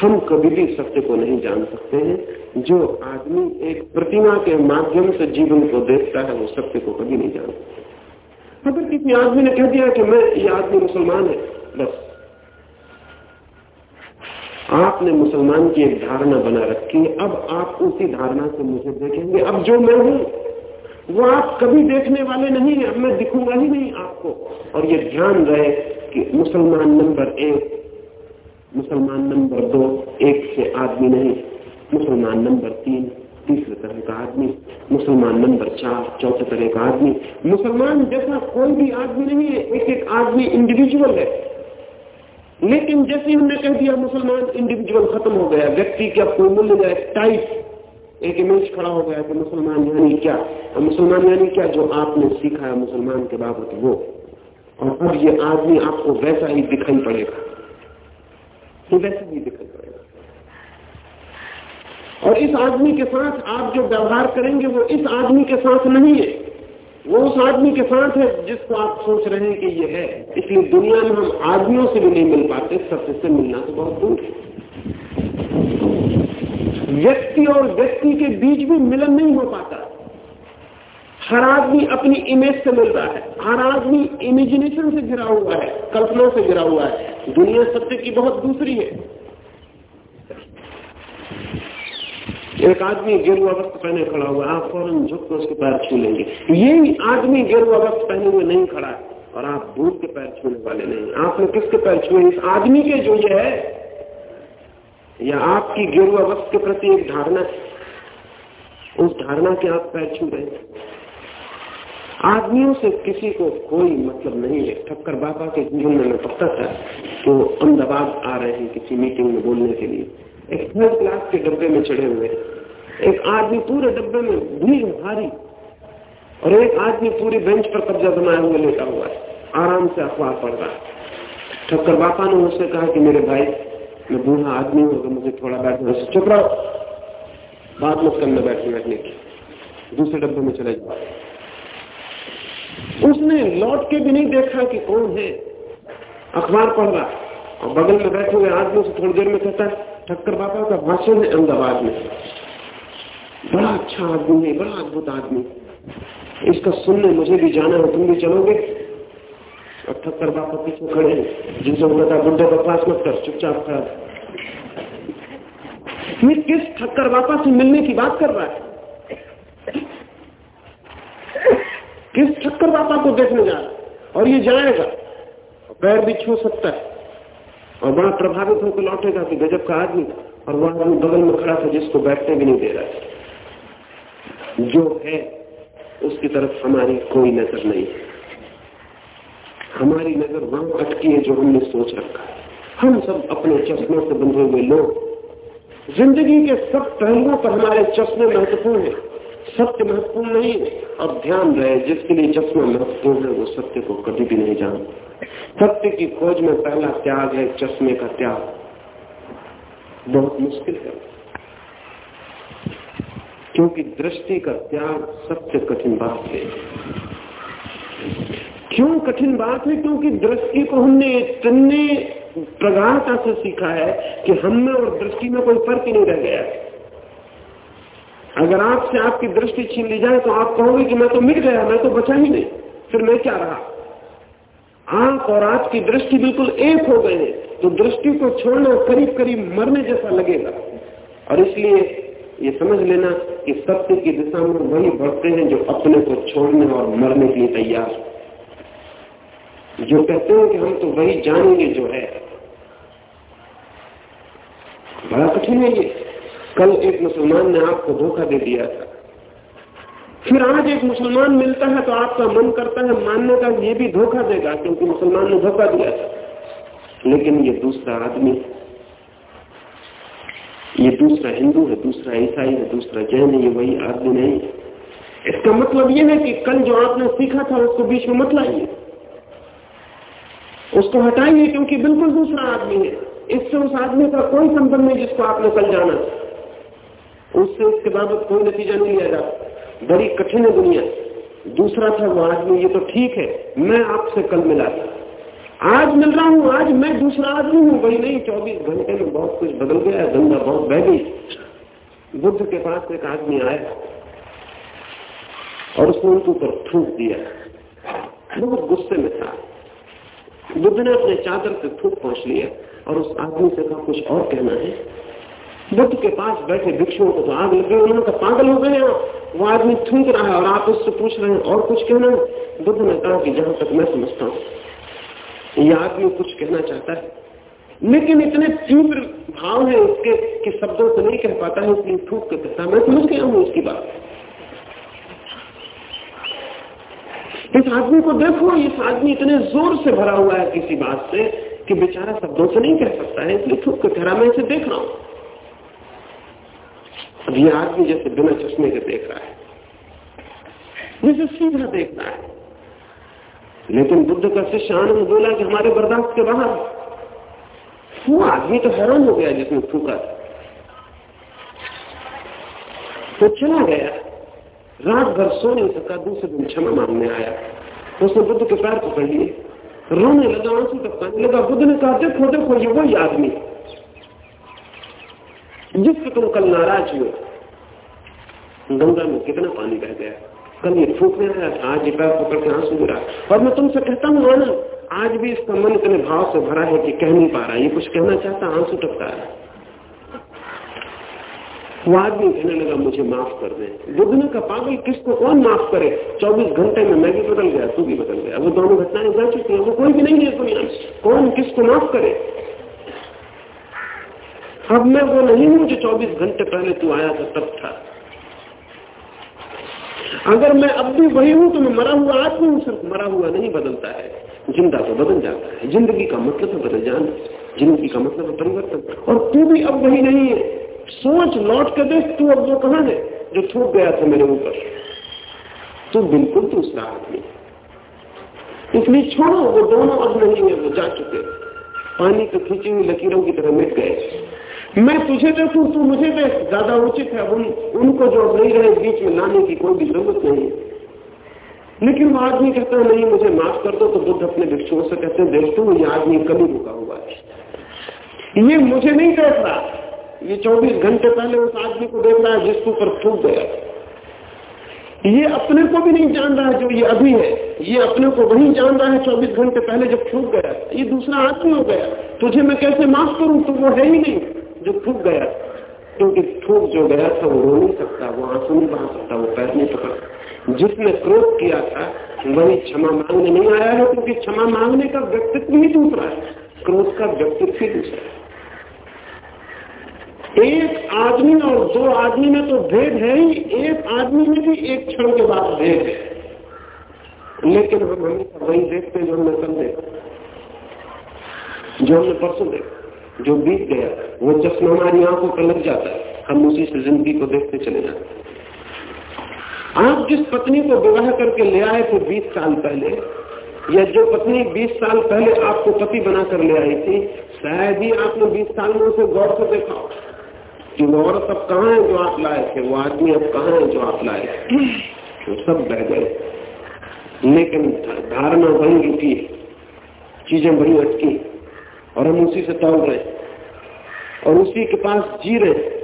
हम कभी भी सत्य को नहीं जान सकते हैं। जो आदमी एक प्रतिमा के माध्यम से जीवन को देखता है, वो सत्य को कभी नहीं जान सकता। अगर किसी आदमी ने कह दिया कि मैं ये आदमी मुसलमान है, बस। आपने मुसलमान की एक धारणा बना रखी है। अब आप उसी धारणा से मुझे देखेंगे। अब जो मैं हूँ, वो आप कभी देखने वाले नहीं है। अब मैं दिखूँगा ही नहीं आपको। और ये ध्यान रहे कि मुसलमान नंबर एक, मुसलमान नंबर दो, एक से आदमी नहीं, मुसलमान नंबर तीन, तीसरे तरह का आदमी, मुसलमान नंबर चार, चौथे तरह का आदमी। मुसलमान जैसा कोई भी आदमी नहीं है, एक एक आदमी इंडिविजुअल है। लेकिन जैसे हमने कह दिया मुसलमान इंडिविजुअल खत्म हो गया, व्यक्ति का कोई मूल्य है टाइप एक इमेज खड़ा हो गया कि मुसलमान यानी क्या? मुसलमान यानी क्या जो आपने सीखा है मुसलमान के बाबत वो? और अब ये आदमी आपको वैसा ही दिखाई पड़ेगा। तो वैसे भी दिखाई पड़ेगा। और इस आदमी के साथ आप जो व्यवहार करेंगे, वो इस आदमी के साथ नहीं है। वो उस आदमी के साथ है जिसको आप सोच रहे हैं कि ये है। इसलिए दुनिया में हम आदमियों से भी नहीं मिल पाते सत्य से मिलना तो बहुत दूर है। व्यक्ति और व्यक्ति के बीच भी मिलन नहीं हो पाता। हर आदमी अपनी इमेज से मिल रहा है। हर आदमी इमेजिनेशन से घिरा हुआ है, कल्पना से घिरा हुआ है। दुनिया सत्य की बहुत दूसरी है। एक आदमी गेरुआ वस्त्र पहने खड़ा हुआ आप फ़ौरन झुक कर उसके पैर छू लेंगे। ये आदमी गेरुआ वस्त्र पहने हुए नहीं खड़ा है, और आप भूत के पैर छूने वाले नहीं आपने किसके पैर छुए? इस आदमी के जो ये है, या आपकी गेरुआ वस्त्र के प्रति एक धारणा उस धारणा के आप पैर छू रहे हैं। आदमियों से किसी को कोई मतलब नहीं है। ठक्कर बाबा के जीवन में पता था तो अहमदाबाद आ रहे हैं किसी मीटिंग में बोलने के लिए। एक थर्ड क्लास के डब्बे में चढ़े हुए एक आदमी पूरे डब्बे में भीड़ भारी, और एक आदमी पूरी बेंच पर कब्जा बनाए हुए लेटा हुआ है। आराम से अखबार पढ़ रहा ठक्कर बापा ने मुझसे कहा कि मेरे भाई, मैं बूढ़ा आदमी हूँ अगर मुझे थोड़ा बैठने से चुप रहो। बात मत करना बैठने बैठने की। दूसरे डब्बे में चले जाओ। उसने लौट के भी नहीं देखा कि कौन है। अखबार पढ़ रहा। और बगल में बैठे हुए आदमी से थोड़ी देर में कहता है, ठक्कर बाबा, का भाषण है अहमदाबाद में। बड़ा अच्छा आदमी है, बड़ा अद्भुत आदमी। इसका सुनने मुझे भी जाना है, तुम भी चलोगे। और ठक्कर बाबा पीछे खड़े हैं। जिनसे उन्होंने कहा बुढ़े बकवास मत कर, चुपचाप खड़ा किस ठक्कर बापा से मिलने की बात कर रहा है? किस ठक्कर बापा को देखने जा रहा और ये जाएगा। पैर भी छू सकता है। और बड़ा प्रभावित होकर लौटेगा कि गजब का आदमी और वह आदमी बगल में खड़ा था जिसको बैठने भी नहीं दे रहा जो है, उसकी तरफ़ हमारी कोई नज़र नहीं है। हमारी नज़र वहाँ अटकी है जो हमने सोच रखा है। हम सब अपने चश्मों से बंधे हुए लोग। ज़िंदगी के सब पहलुओं पर हमारे चश्मे महत्वपूर्ण है। सत्य महत्वपूर्ण नहीं अब ध्यान रहे, जिसके लिए चश्मा महत्वपूर्ण है, वो सत्य को कभी भी नहीं जानता सत्य की खोज में पहला त्याग है चश्मे का त्याग। बहुत मुश्किल है। क्योंकि दृष्टि का त्याग सबसे कठिन बात है। क्यों कठिन बात है? क्योंकि दृष्टि को हमने इतने प्रगाढ़ता से सीखा है कि हम में और दृष्टि में कोई फ़र्क ही नहीं रह गया है। अगर आपसे आपकी दृष्टि छीन ली जाए तो आप कहोगे कि मैं तो मिट गया, मैं तो बचा ही नहीं। फिर मैं क्या रहा? आप और आपकी दृष्टि बिल्कुल एक हो गए हैं तो दृष्टि को छोड़ना करीब करीब मरने जैसा लगेगा। और इसलिए ये समझ लेना कि सत्य की दिशा में वही बढ़ते हैं जो अपने को छोड़ने और मरने के लिए तैयार जो कहते हैं कि हम तो वही जानेंगे जो है। बड़ा कठिन है ये। कल एक मुसलमान ने आपको धोखा दे दिया था। फिर आज एक मुसलमान मिलता है तो आपका मन करता है मानने का, ये भी धोखा देगा, क्योंकि मुसलमान ने धोखा दिया था। लेकिन ये दूसरा आदमी ये दूसरा हिंदू है, दूसरा ईसाई है, दूसरा जैन है, ये वही आदमी नहीं इसका मतलब ये है कि कल जो आपने सीखा था, उसको बीच में मत लाइए। उसको हटाइए, क्योंकि बिल्कुल दूसरा आदमी है। इससे उस आदमी का कोई संबंध नहीं जिसको आपने कल जाना था। उससे उसके बाबत कोई नतीजा नहीं लिया जाता। बड़ी कठिन है दुनिया। दूसरा था वो आदमी ये तो ठीक है, मैं आपसे कल मिला था आज मिल रहा हूँ, आज मैं दूसरा आदमी हूँ। वही नहीं, चौबीस घंटे में बहुत कुछ बदल गया गंगा बहुत बह गई बुद्ध के पास एक आदमी आया और उसने उनके ऊपर थूक दिया। बहुत गुस्से में था। बुद्ध ने अपने चादर से थूक पहुँच लिया और उस आदमी से कहा, कुछ और कहना है? बुद्ध के पास बैठे भिक्षुओं को तो आग लग गई, उन्होंने कहा, पागल हो गए आप। वो आदमी थूक रहा है और आप उससे पूछ रहे हैं, और कुछ कहना बुद्ध ने कहा कि जहाँ तक मैं समझता हूँ, ये आदमी कुछ कहना चाहता है। लेकिन इतने तीव्र भाव है उसके कि शब्दों से नहीं कह पाता है इसलिए थूक के कहता मैं। समझ गया हूँ उसकी बात। इस आदमी को देखो, इस आदमी इतने ज़ोर से भरा हुआ है किसी बात से कि बेचारा शब्दों से नहीं कह सकता है इसलिए थूक के कह रहा मैं इसे देख रहा हूँ। ये आदमी जैसे बिना चश्मे के देख रहा है। जैसे सीधा देख रहा है। लेकिन बुद्ध का शिष्य आनंद बोला कि हमारे बर्दाश्त के बाहर वो आदमी तो हैरान हो गया जिसने थूका तो चला गया। रात भर सो नहीं सका दूसरे दिन क्षमा मांगने आया। उसने बुद्ध के पैर पकड़ लिए। रोने लगा, आँसू टपकाने लगा। बुद्ध ने कहा, देखो देखो, ये वही आदमी जिससे तुम कल नाराज़ हुए गंगा में कितना पानी बह गया। कल ये फूकने आया था आज ये पैर पकड़ के आँसू गिरा और मैं तुमसे कहता हूँ आनंद आज भी इसका मन इतने भाव से भरा है कि कह नहीं पा रहा, ये कुछ कहना चाहता आँसू टपका रहा। वो आदमी कहने लगा, मुझे माफ़ कर दे। बुद्धने का पागल किसको कौन माफ़ करे? 24 घंटे में मैं भी बदल गया, तू भी बदल गया। वो दोनों घटनाएँ जा चुकी हैं, वो कोई भी नहीं है दुनिया कौन किसको माफ़ करे? अब मैं वो नहीं हूँ जो 24 घंटे पहले तू आया था, तब था। अगर मैं अब भी वही हूँ तो मैं मरा हुआ आदमी हूँ, सिर्फ़ मरा हुआ नहीं बदलता है। ज़िंदा तो बदल जाता है। ज़िंदगी का मतलब है बदल जाना। ज़िंदगी का मतलब है परिवर्तन। और तू भी अब वही नहीं है। सोच, लौट कर देख, तू अब वो कहा है? जो थूक गया था मेरे ऊपर। तू बिल्कुल दूसरा आदमी इसलिए छोड़ो, वो दोनों अब नहीं है, वो जा चुके पानी को खींची हुई लकीरों की तरह मिट गए। मैं तुझे देखू तू मुझे देख। ज़्यादा उचित है उन, उनको जो नहीं रहे बीच में लाने की कोई भी ज़रूरत नहीं लेकिन वो आदमी कहता है नहीं मुझे माफ़ कर दो तो बुद्ध अपने भिक्षुओं से कहते हैं देख तू ये आदमी कभी रुका हुआ है। ये मुझे नहीं देख रहा ये 24 घंटे पहले उस आदमी को देख रहा है जिसके ऊपर फूक गया ये अपने को भी नहीं जान रहा है जो ये अभी है। ये अपने को वही जान रहा है 24 घंटे पहले जब फूक गया। ये दूसरा आदमी हो गया। तुझे मैं कैसे माफ़ करूँ? तू वो है ही नहीं। जो थूक गया, क्योंकि थूक जो गया था, वो रो नहीं सकता, वो आँसू नहीं बहा सकता, वो पैर नहीं पकड़ जिसने क्रोध किया था, वही क्षमा मांगने नहीं आया है, क्योंकि क्षमा मांगने का व्यक्तित्व ही दूसरा है। क्रोध का व्यक्तित्व ही दूसरा है। एक आदमी और दो आदमी में तो भेद है ही, एक आदमी में भी एक क्षण के बाद भेद है। लेकिन हम हमेशा वही देखते हैं जो हमने कल देखा। जो हमने परसों देखा। जो बीत गया, वो चश्मा हमारी आँखों पर लग जाता है। हम उसी से ज़िंदगी को देखते चले जाते आप जिस पत्नी को विवाह करके ले आए थे बीस साल पहले, या जो पत्नी बीस साल पहले आपको पति बनाकर ले आई थी, शायद ही आपने बीस साल में उसे गौर से देखा कि वो औरत अब कहाँ है जो आप लाए थे? वो आदमी अब कहाँ है जो आप लाए वो सब बह गए। लेकिन धारणा वही रुकी चीज़ें वही अटकी। और हम उसी से तोड़ रहे और उसी के पास जी रहे।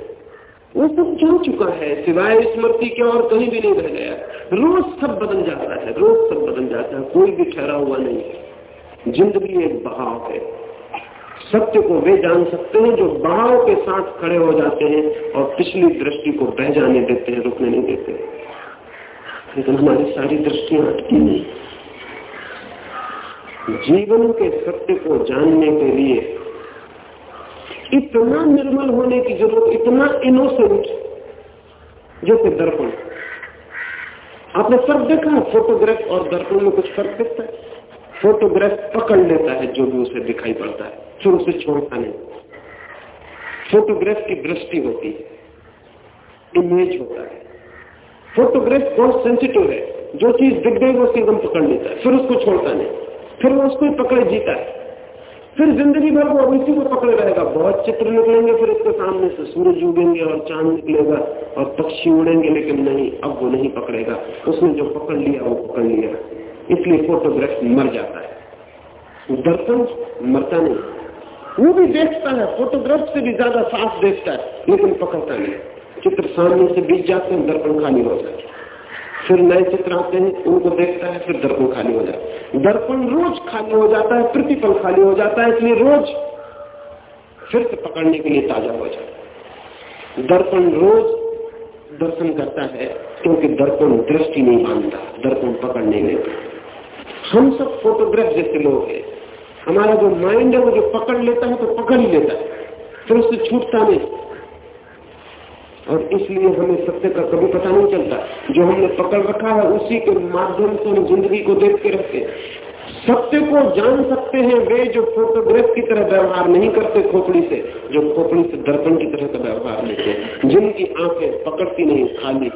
वो सब जा चुका है, सिवाय स्मृति के और कहीं भी नहीं रह गया। रोज सब बदल जाता है, रोज सब बदल जाता है, कोई भी ठहरा हुआ नहीं है। ज़िंदगी एक बहाव है। सत्य को वे जान सकते हैं जो बहाव के साथ खड़े हो जाते हैं और पिछली दृष्टि को बह जाने देते हैं, रुकने नहीं देते। लेकिन हमारी सारी दृष्टियाँ अटकी नहीं जीवन के सत्य को जानने के लिए इतना निर्मल होने की ज़रूरत, इतना इनोसेंट जैसे दर्पण। आपने फ़र्क देखा फोटोग्राफ और दर्पण में कुछ फ़र्क दिखता है? फोटोग्राफ पकड़ लेता है जो भी उसे दिखाई पड़ता है, फिर उसे छोड़ता नहीं। फोटोग्राफ की दृष्टि होती है इमेज होता है। फोटोग्राफ बहुत सेंसिटिव है, जो चीज़ दिख गई वो एकदम पकड़ लेता है, फिर उसको छोड़ता नहीं। फिर वो उसको पकड़े जीता। है फिर ज़िंदगी भर वो इसी को पकड़े रहेगा। बहुत चित्र निकलेंगे, फिर उसके सामने से सूरज उगेंगे और चाँद निकलेगा और पक्षी उड़ेंगे, लेकिन नहीं, अब वो नहीं पकड़ेगा। उसने जो पकड़ लिया, वो पकड़ लिया। इसलिए फोटोग्राफ मर जाता है। दर्पण मरता नहीं। वो भी देखता है फोटोग्राफ से भी ज़्यादा साफ़ देखता है, लेकिन पकड़ता नहीं। चित्र सामने से बीत जाते हैं, दर्पण खाली हो जाते फिर नए चित्र आते हैं, उनको देखता है, फिर दर्पण खाली हो जाता है। दर्पण रोज खाली हो जाता है, प्रतिपल खाली हो जाता है, इसलिए रोज फिर से पकड़ने के लिए ताज़ा हो जाता है। दर्पण रोज दर्शन करता है, क्योंकि दर्पण दृष्टि नहीं मानता, दर्पण पकड़ने लेता हम सब फोटोग्राफ जैसे लोग हैं। हमारा जो माइंड है, वो जो पकड़ लेता है तो पकड़ ही लेता है। फिर उससे छूटता नहीं। और इसलिए हमें सत्य का कभी पता नहीं चलता। जो हमने पकड़ रखा है, उसी के माध्यम से हम ज़िंदगी को देखते रहते सत्य को जान सकते हैं वे जो फोटोग्राफ की तरह व्यवहार नहीं करते खोपड़ी से, जो खोपड़ी से दर्पण की तरह का व्यवहार लेते जिनकी आँखें पकड़ती नहीं खाली,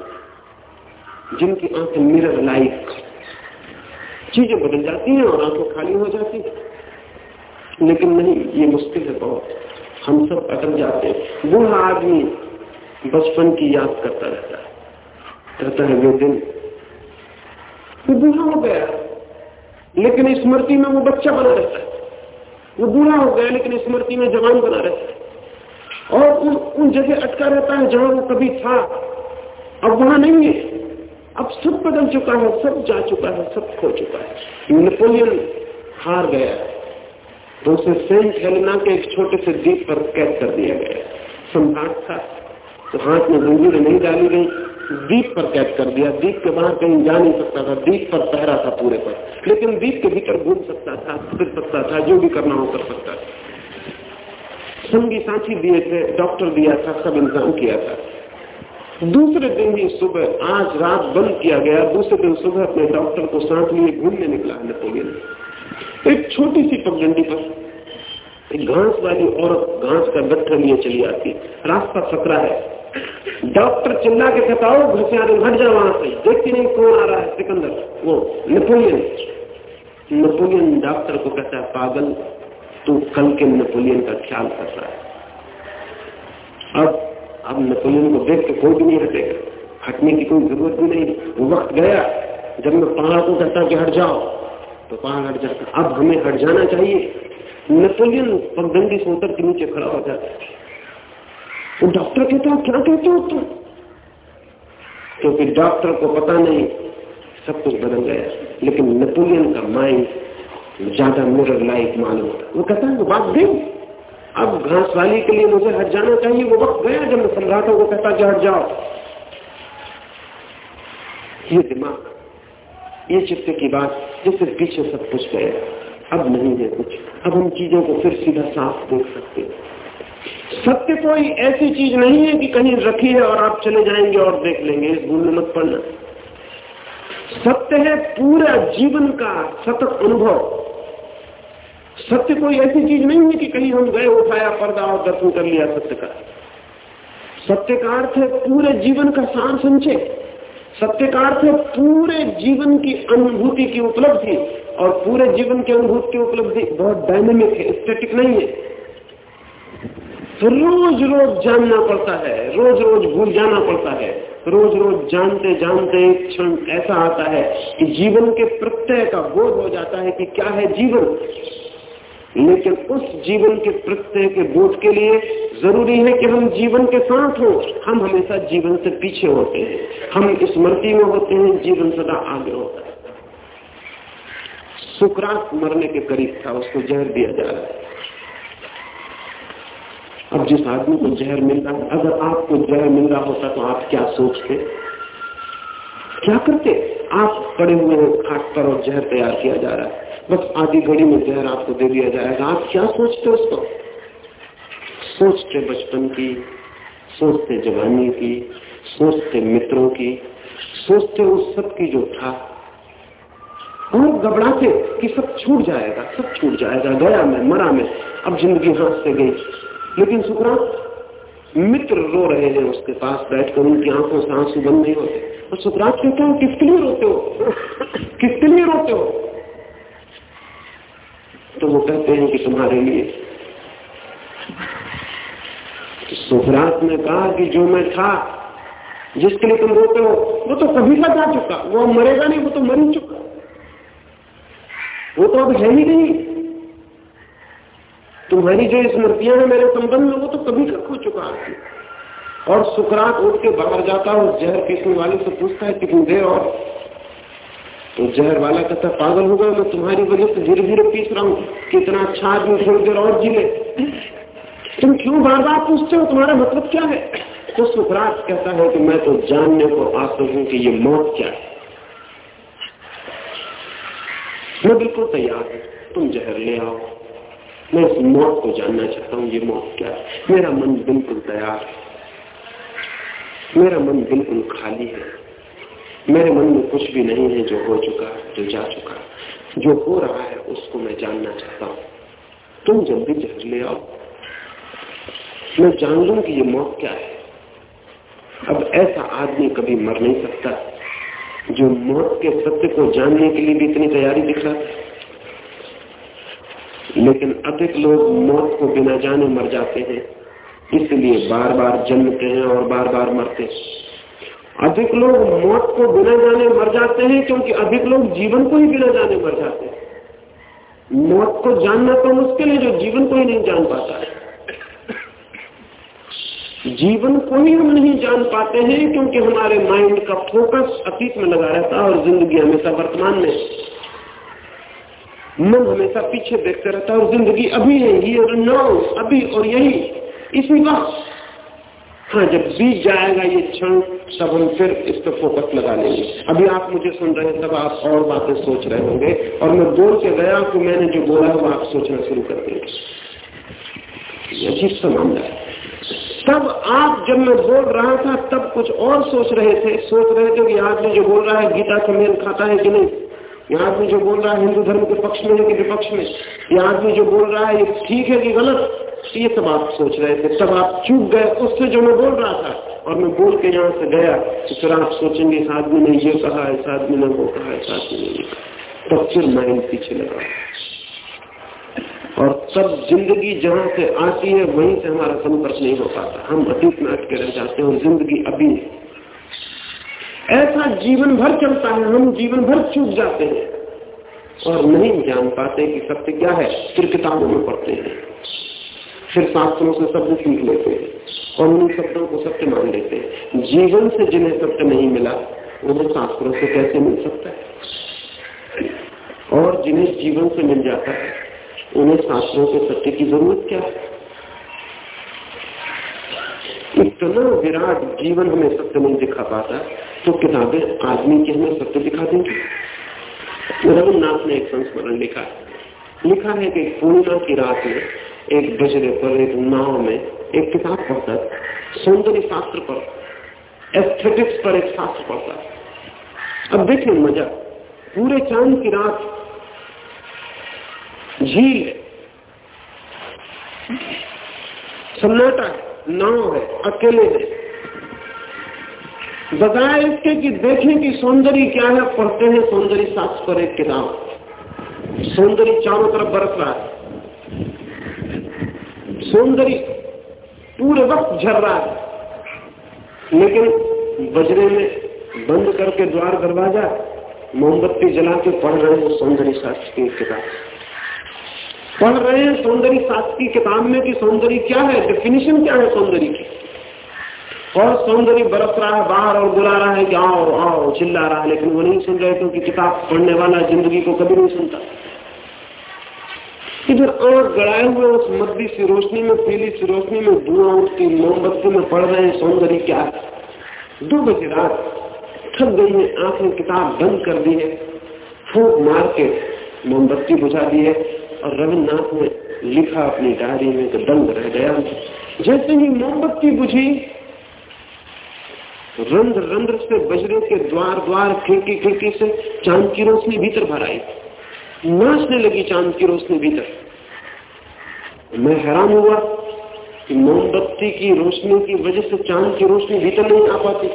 जिनकी आँखें मिरर लाइक चीज़ें बदल जाती हैं और आँखें खाली हो जाती हैं। लेकिन नहीं, ये मुश्किल है बहुत। हम सब अटक जाते हैं। बूढ़ा आदमी बचपन की याद करता रहता है। कहता है वो दिन वो बूढ़ा हो गया। लेकिन स्मृति में वो बच्चा बना रहता है। वो बूढ़ा हो गया, लेकिन स्मृति में जवान बना रहता है। और उन उन जगह अटका रहता है जहाँ वो कभी था। अब वहाँ नहीं है। अब सब बदल चुका है, सब जा चुका है, सब खो चुका है। नेपोलियन हार गया। तो उसे सेंट हेलेना के एक छोटे से द्वीप पर कैद कर दिया गया। सम्राट था। हाथ में जंजीरें नहीं डाली गई, दीप पर कैद कर दिया। दीप के बाहर कहीं जा नहीं सकता था, दीप पर पहरा था पूरे पर। लेकिन द्वीप के भीतर घूम सकता था, फिर सकता था, जो भी करना हो कर सकता था। संगी साथी दिए थे, डॉक्टर दिया था, सब इंतज़ाम किया था। दूसरे दिन ही सुबह, आज रात बंद किया गया। दूसरे दिन सुबह अपने डॉक्टर को साथ लिए घूमने निकला नेपोलियन एक छोटी सी पगडंडी पर घास वाली औरत घास का गट्ठा लिए चली आती। रास्ता सकरा है। डॉक्टर चिल्ला के कहता हो घसियारे हट जा वहाँ से। देखती नहीं कौन आ रहा है सिकंदर। वो नेपोलियन। नेपोलियन डॉक्टर को कहता है, पागल, तू कल के नेपोलियन का ख्याल कर रहा है। अब अब नेपोलियन को देख के कोई भी नहीं हटेगा। हटने की कोई ज़रूरत भी नहीं। वो वक्त गया, जब मैं पहाड़ को कहता कि हट जाओ तो पहाड़ हट जाता अब हमें हट जाना चाहिए। नेपोलियन पगडंडी से उतर के नीचे खड़ा हो जाता है। वो डॉक्टर कहता है क्या कहते हो तुम क्योंकि डॉक्टर को पता नहीं, सब कुछ बदल गया। लेकिन नेपोलियन का माइंड ज़्यादा मिरर लाइक मालूम होता वो कहता है, वो बात दे अब घास वाली के लिए मुझे हट जाना चाहिए। वो वक्त गया जब मैं सम्राटों को कहता कि हट जाओ ये दिमाग। ये चित्त की बात जिससे पीछे सब कुछ गया। अब नहीं है कुछ। अब हम चीज़ों को फिर सीधा साफ़ देख सकते हैं। सत्य कोई ऐसी चीज़ नहीं है कि कहीं रखी है और आप चले जाएँगे और देख लेंगे, इस भूल में मत पड़ना। सत्य है पूरा जीवन का सतत अनुभव। सत्य कोई ऐसी चीज़ नहीं है कि कहीं हम गए, उठाया, पर्दा और दर्शन कर लिया सत्य का। सत्य का अर्थ है पूरे जीवन का सार संचय। सत्य का अर्थ है पूरे जीवन की अनुभूति की उपलब्धि। और पूरे जीवन की अनुभूति की उपलब्धि बहुत डायनेमिक है स्टेटिक नहीं है। रोज रोज जानना पड़ता है, रोज रोज भूल जाना पड़ता है। रोज रोज जानते जानते एक क्षण ऐसा आता है कि जीवन के प्रत्यय का बोध हो जाता है कि क्या है जीवन। लेकिन उस जीवन के प्रत्यय के बोध के लिए ज़रूरी है कि हम जीवन के साथ हो। हम हमेशा जीवन से पीछे होते हैं। हम स्मृति में होते हैं, जीवन सदा आगे होता है। सुकरात मरने के करीब था, उसको जहर दिया जा रहा है। अब जिस आदमी को जहर मिल रहा है, अगर आपको जहर मिल रहा होता तो आप क्या सोचते? क्या करते? आप पड़े हुए खाट पर और जहर तैयार किया जा रहा है। बस आधी घड़ी में जहर आपको दे दिया जाएगा। आप क्या सोचते उसको? सोचते बचपन की, सोचते जवानी की, सोचते मित्रों की, सोचते उस सब की जो था। और घबराते कि सब छूट जाएगा, सब छूट जाएगा, गया मैं, मरा मैं, अब ज़िंदगी हाथ से गई। लेकिन सुकरात मित्र रो रहे हैं उसके पास, बैठकर उनकी आँखों से आँसू बंद नहीं होते। और सुकरात कहते हो किसके लिए रोते हो? किसके लिए रोते हो? तो वो कहते हैं कि तुम्हारे लिए। तो ने कहा कि जो मैं था, जिसके लिए तुम रोते हो, वो तो कभी का जा चुका। वो मरेगा नहीं, वो तो मर ही चुका। वो तो अब है ही नहीं। तुम्हारी जो स्मृतियाँ हैं, मेरे संबंध में वो तो कभी का खो चुका है। और सुकरात उठ के बाहर जाता है जहर पीसने वाले से पूछता है, कितनी देर और? तो जहर वाला कहता पागल हो गया मैं तुम्हारी वजह से धीरे धीरे पीस रहा हूँ। कितना अच्छा आदमी थोड़ी देर और जी तुम क्यों बार बार पूछते हो? तुम्हारा मतलब क्या है? तो सुखरात कहता है कि मैं तो जानने को आता हूँ कि ये मौत क्या है। मैं बिल्कुल तैयार हूँ। तुम जहर ले आओ। मैं उस मौत को जानना चाहता हूँ, ये मौत क्या है? मेरा मन बिल्कुल तैयार है। मेरा मन बिल्कुल खाली है। मेरे मन में कुछ भी नहीं है जो हो चुका जो जा चुका जो हो रहा है, उसको मैं जानना चाहता हूँ। तुम जल्दी जहर ले आओ। मैं जान लू कि ये मौत क्या है। अब ऐसा आदमी कभी मर नहीं सकता, जो मौत के सत्य को जानने के लिए भी इतनी तैयारी दिखा लेकिन अधिक लोग मौत को बिना जाने मर जाते हैं। इसलिए बार बार जन्मते हैं और बार बार मरते अधिक लोग मौत को बिना जाने मर जाते हैं क्योंकि अधिक लोग जीवन को ही बिना जाने मर जाते हैं। मौत को जानना तो मुश्किल है जो जीवन को ही नहीं जान पाता है। जीवन को ही हम नहीं जान पाते हैं क्योंकि हमारे माइंड का फोकस अतीत में लगा रहता है और ज़िंदगी हमेशा वर्तमान में। मन हमेशा पीछे देखते रहता है और ज़िंदगी अभी है ये नाउ अभी और यही। इसी वक्त हाँ जब बीत जाएगा ये क्षण, तब हम फिर इस पर फोकस लगा लेंगे। अभी आप मुझे सुन रहे हैं, तब आप और बातें सोच रहे होंगे। और मैं बोल के गया कि मैंने जो बोला वो आप सोचना शुरू कर देंगे अजीब सा मामला है। तब आप जब मैं बोल रहा था, तब कुछ और सोच रहे थे। सोच रहे थे कि आदमी जो बोल रहा है, गीता से मेल खाता है कि नहीं? यह आदमी जो बोल रहा है हिंदू धर्म के पक्ष में है कि विपक्ष में, यह आदमी जो बोल रहा है ये ठीक है कि गलत? ये सब आप सोच रहे थे, तब आप चूक गए, उससे जो मैं बोल रहा था। और मैं बोल के यहाँ से गया तो फिर आप सोचेंगे, इस आदमी ने ये कहा, इस आदमी ने वो कहा, इस आदमी ने ये कहा। तब फिर माइंड पीछे लगा। और तब ज़िंदगी जहाँ से आती है, वहीं से हमारा संपर्क नहीं हो पाता। हम अतीत में अटके रह जाते हैं और ज़िंदगी अभी ऐसा जीवन भर चलता है, हम जीवन भर चूक जाते हैं। और नहीं जान पाते कि सत्य क्या है, फिर किताबों में पढ़ते हैं। फिर शास्त्रों से शब्द सीख लेते हैं और उन शब्दों को सत्य मान लेते हैं। जीवन से जिन्हें सत्य नहीं मिला, उन्हें शास्त्रों से कैसे मिल सकता है? और जिन्हें जीवन से मिल जाता है, उन्हें शास्त्रों के सत्य की ज़रूरत क्या है? इतना विराट जीवन हमें सत्य नहीं दिखा पाता तो किताबें आदमी के हमें सत्य दिखा देंगी। रघुनाथ ने एक संस्मरण लिखा। लिखा है कि पूर्णिमा की रात में, एक बजरे पर, एक नाव में एक किताब पढ़ता सौंदर्य शास्त्र पर एस्थेटिक्स पर एक शास्त्र पढ़ता अब देखिए मज़ा, पूरे चाँद की रात झील है। सन्नाटा है, नाव है, अकेले है। बजाय इसके कि देखें कि सौंदर्य क्या है, पढ़ते हैं सौंदर्य शास्त्र पर एक किताब। सौंदर्य चारों तरफ़ बरस रहा है। सौंदर्य पूरे वक्त झर रहा है। लेकिन बजरे में बंद करके द्वार दरवाज़ा, मोमबत्ती जला के पढ़ रहे हैं सौंदर्य शास्त्र की किताब। पढ़ रहे हैं सौंदर्य शास्त्र की किताब में कि सौंदर्य क्या है? डेफिनेशन क्या है सौंदर्य की? और सौंदर्य बरस रहा है, बाहर और बुला रहा है कि आओ आओ चिल्ला रहा है, लेकिन वो नहीं सुन रहे क्योंकि किताब पढ़ने वाला ज़िंदगी को कभी नहीं सुनता। इधर आँख गड़ाए हुए उस मद्दी सी रोशनी में, पीली सी रोशनी में धुआँ उठती मोमबत्ती में पढ़ रहे हैं सौंदर्य क्या? दो बजे रात, थक गई है, आँखें किताब बंद कर दी है। फूक मार के मोमबत्ती बुझा दी है और रविन्द्रनाथ ने लिखा अपनी डायरी में दंग रह गया जैसे ही मोमबत्ती बुझी रंध्र रंध्र से बजरे के द्वार द्वार खिड़की खिड़की से चाँद की रोशनी भीतर भर आई। नाचने लगी चाँद की रोशनी भीतर। मैं हैरान हुआ कि मोमबत्ती की रोशनी की वजह से चाँद की रोशनी भीतर नहीं आ पाती।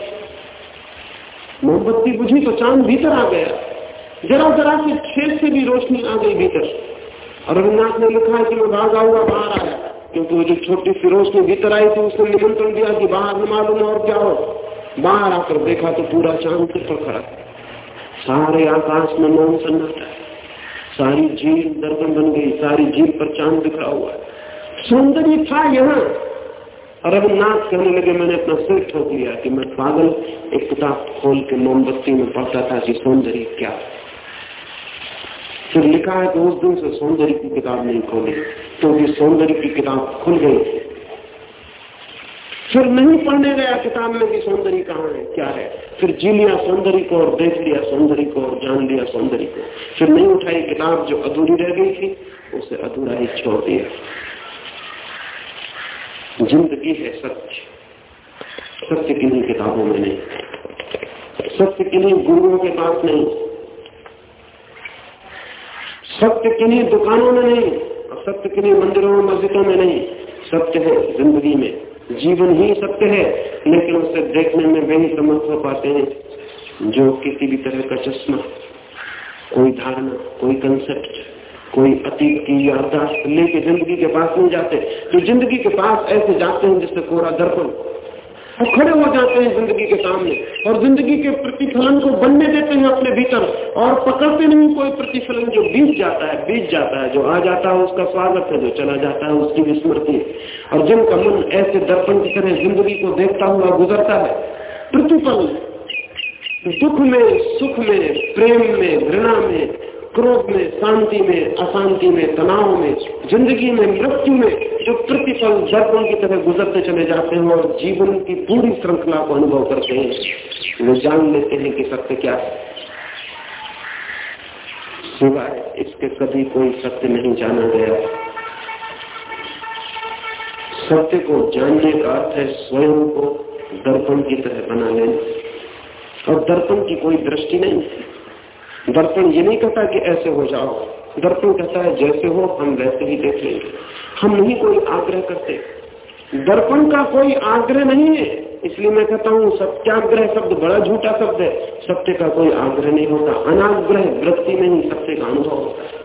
मोमबत्ती बुझी तो चाँद भीतर आ गया। जरा जरा से छेद से भी रोशनी आ गई भीतर। और रविन्द्रनाथ ने लिखा है कि मैं भाग आऊँगा बाहर आया, क्योंकि वो जो छोटी सी रोशनी भीतर आई थी, उसने निमंत्रण दिया कि बाहर मालूम और क्या हो। बाहर आकर देखा तो पूरा चाँद पर खड़ा। सारे आकाश में मौन सन्नाटा सारी झील दर्पण बन गई, सारी झील पर चाँद बिखरा हुआ सौंदर्य था यहाँ। और अब नाथ कहने लगे, मैंने अपना सिर ठोक लिया कि मैं पागल, एक किताब खोल के मोमबत्ती में पढ़ता था कि सौंदर्य क्या फिर लिखा है कि उस दिन से सौंदर्य की किताब नहीं खोली, क्योंकि तो सौंदर्य की किताब खुल गई। फिर नहीं पढ़ने गया, किताब में कि सौंदर्य कहाँ है? क्या है? फिर जी लिया सौंदर्य को और देख लिया सौंदर्य को और जान लिया सौंदर्य को। फिर नहीं उठाई किताब जो अधूरी रह गई थी, उसे अधूरा ही छोड़ दिया। ज़िंदगी है सत्य सत्य किन्हीं किताबों में नहीं। सत्य किन्हीं गुरुओं के पास नहीं। सत्य किन्हीं दुकानों में नहीं। और सत्य किन्हीं मंदिरों में मस्जिदों में नहीं। सत्य है ज़िंदगी में। जीवन ही सत्य है, लेकिन उसे देखने में वे ही समर्थ हो पाते हैं जो किसी भी तरह का चश्मा, कोई धारणा, कोई कंसेप्ट कोई अतीत की याददाश्त लेके ज़िंदगी के पास नहीं जाते। तो ज़िंदगी के पास ऐसे जाते हैं जिससे कोरा दर्पण और खड़े हो जाते हैं ज़िंदगी के सामने और ज़िंदगी के प्रतिफलन को बनने देते हैं अपने भीतर और पकड़ते नहीं कोई प्रतिफलन जो बीत जाता है, बीत जाता है, जो आ जाता है, उसका स्वागत है, जो चला जाता है, उसकी विस्मृति और जिनका मन ऐसे दर्पण की तरह ज़िंदगी को देखता हुआ गुजरता है, प्रतिफल दुख में, सुख में, प्रेम में, घृणा में क्रोध में, शांति में, अशांति में, तनाव में, ज़िंदगी में, मृत्यु में जो प्रतिपल दर्पण की तरह गुजरते चले जाते हैं और जीवन की पूरी श्रृंखला को अनुभव करते हैं, वो जान लेते हैं कि सत्य क्या है। सिवाय इसके कभी कोई सत्य नहीं जाना गया। सत्य को जानने का अर्थ है स्वयं को दर्पण की तरह बना लेना। और दर्पण की कोई दृष्टि नहीं है। दर्पण ये नहीं कहता कि ऐसे हो जाओ। दर्पण कहता है, जैसे हो, हम वैसे ही देख लेंगे। हम नहीं कोई आग्रह करते। दर्पण का कोई आग्रह नहीं है। इसलिए मैं कहता हूँ, सत्याग्रह शब्द बड़ा झूठा शब्द है। सत्य का कोई आग्रह नहीं होता। अनाग्रह वृत्ति में ही सत्य का अनुभव होता है।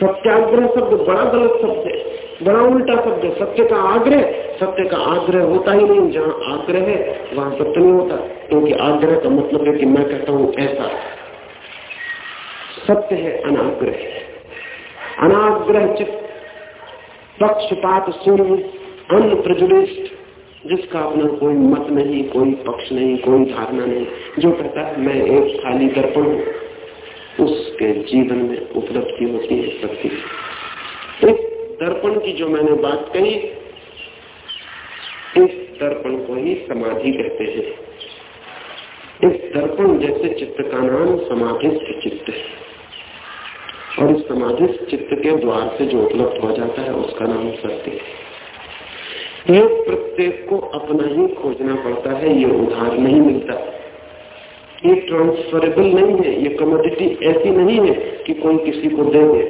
सत्याग्रह शब्द बड़ा गलत शब्द है। बड़ा उल्टा शब्द है। सत्य का आग्रह, सत्य का आग्रह होता ही नहीं। जहाँ आग्रह है, वहाँ सत्य नहीं होता। क्योंकि आग्रह का मतलब है कि मैं कहता हूँ ऐसा। सत्य है अनाग्रह। अनाग्रह चित्त, पक्षपात शून्य अन प्रजुलिस्ट जिसका अपना कोई मत नहीं, कोई पक्ष नहीं, कोई धारणा नहीं, जो कहता है, मैं एक खाली दर्पण हूँ। उसके जीवन में उपलब्धि होती है सत्य इस दर्पण की जो मैंने बात कही, इस दर्पण को ही समाधि कहते हैं। इस दर्पण जैसे चित्त का नाम समाधि चित्त है। और इस समाधि चित्त के द्वार से जो उपलब्ध हो जाता है, उसका नाम सत्य। ये प्रत्येक को अपना ही खोजना पड़ता है, ये उधार नहीं मिलता। ये ट्रांसफरेबल नहीं है, ये कमोडिटी ऐसी नहीं है कि कोई किसी को दे दे।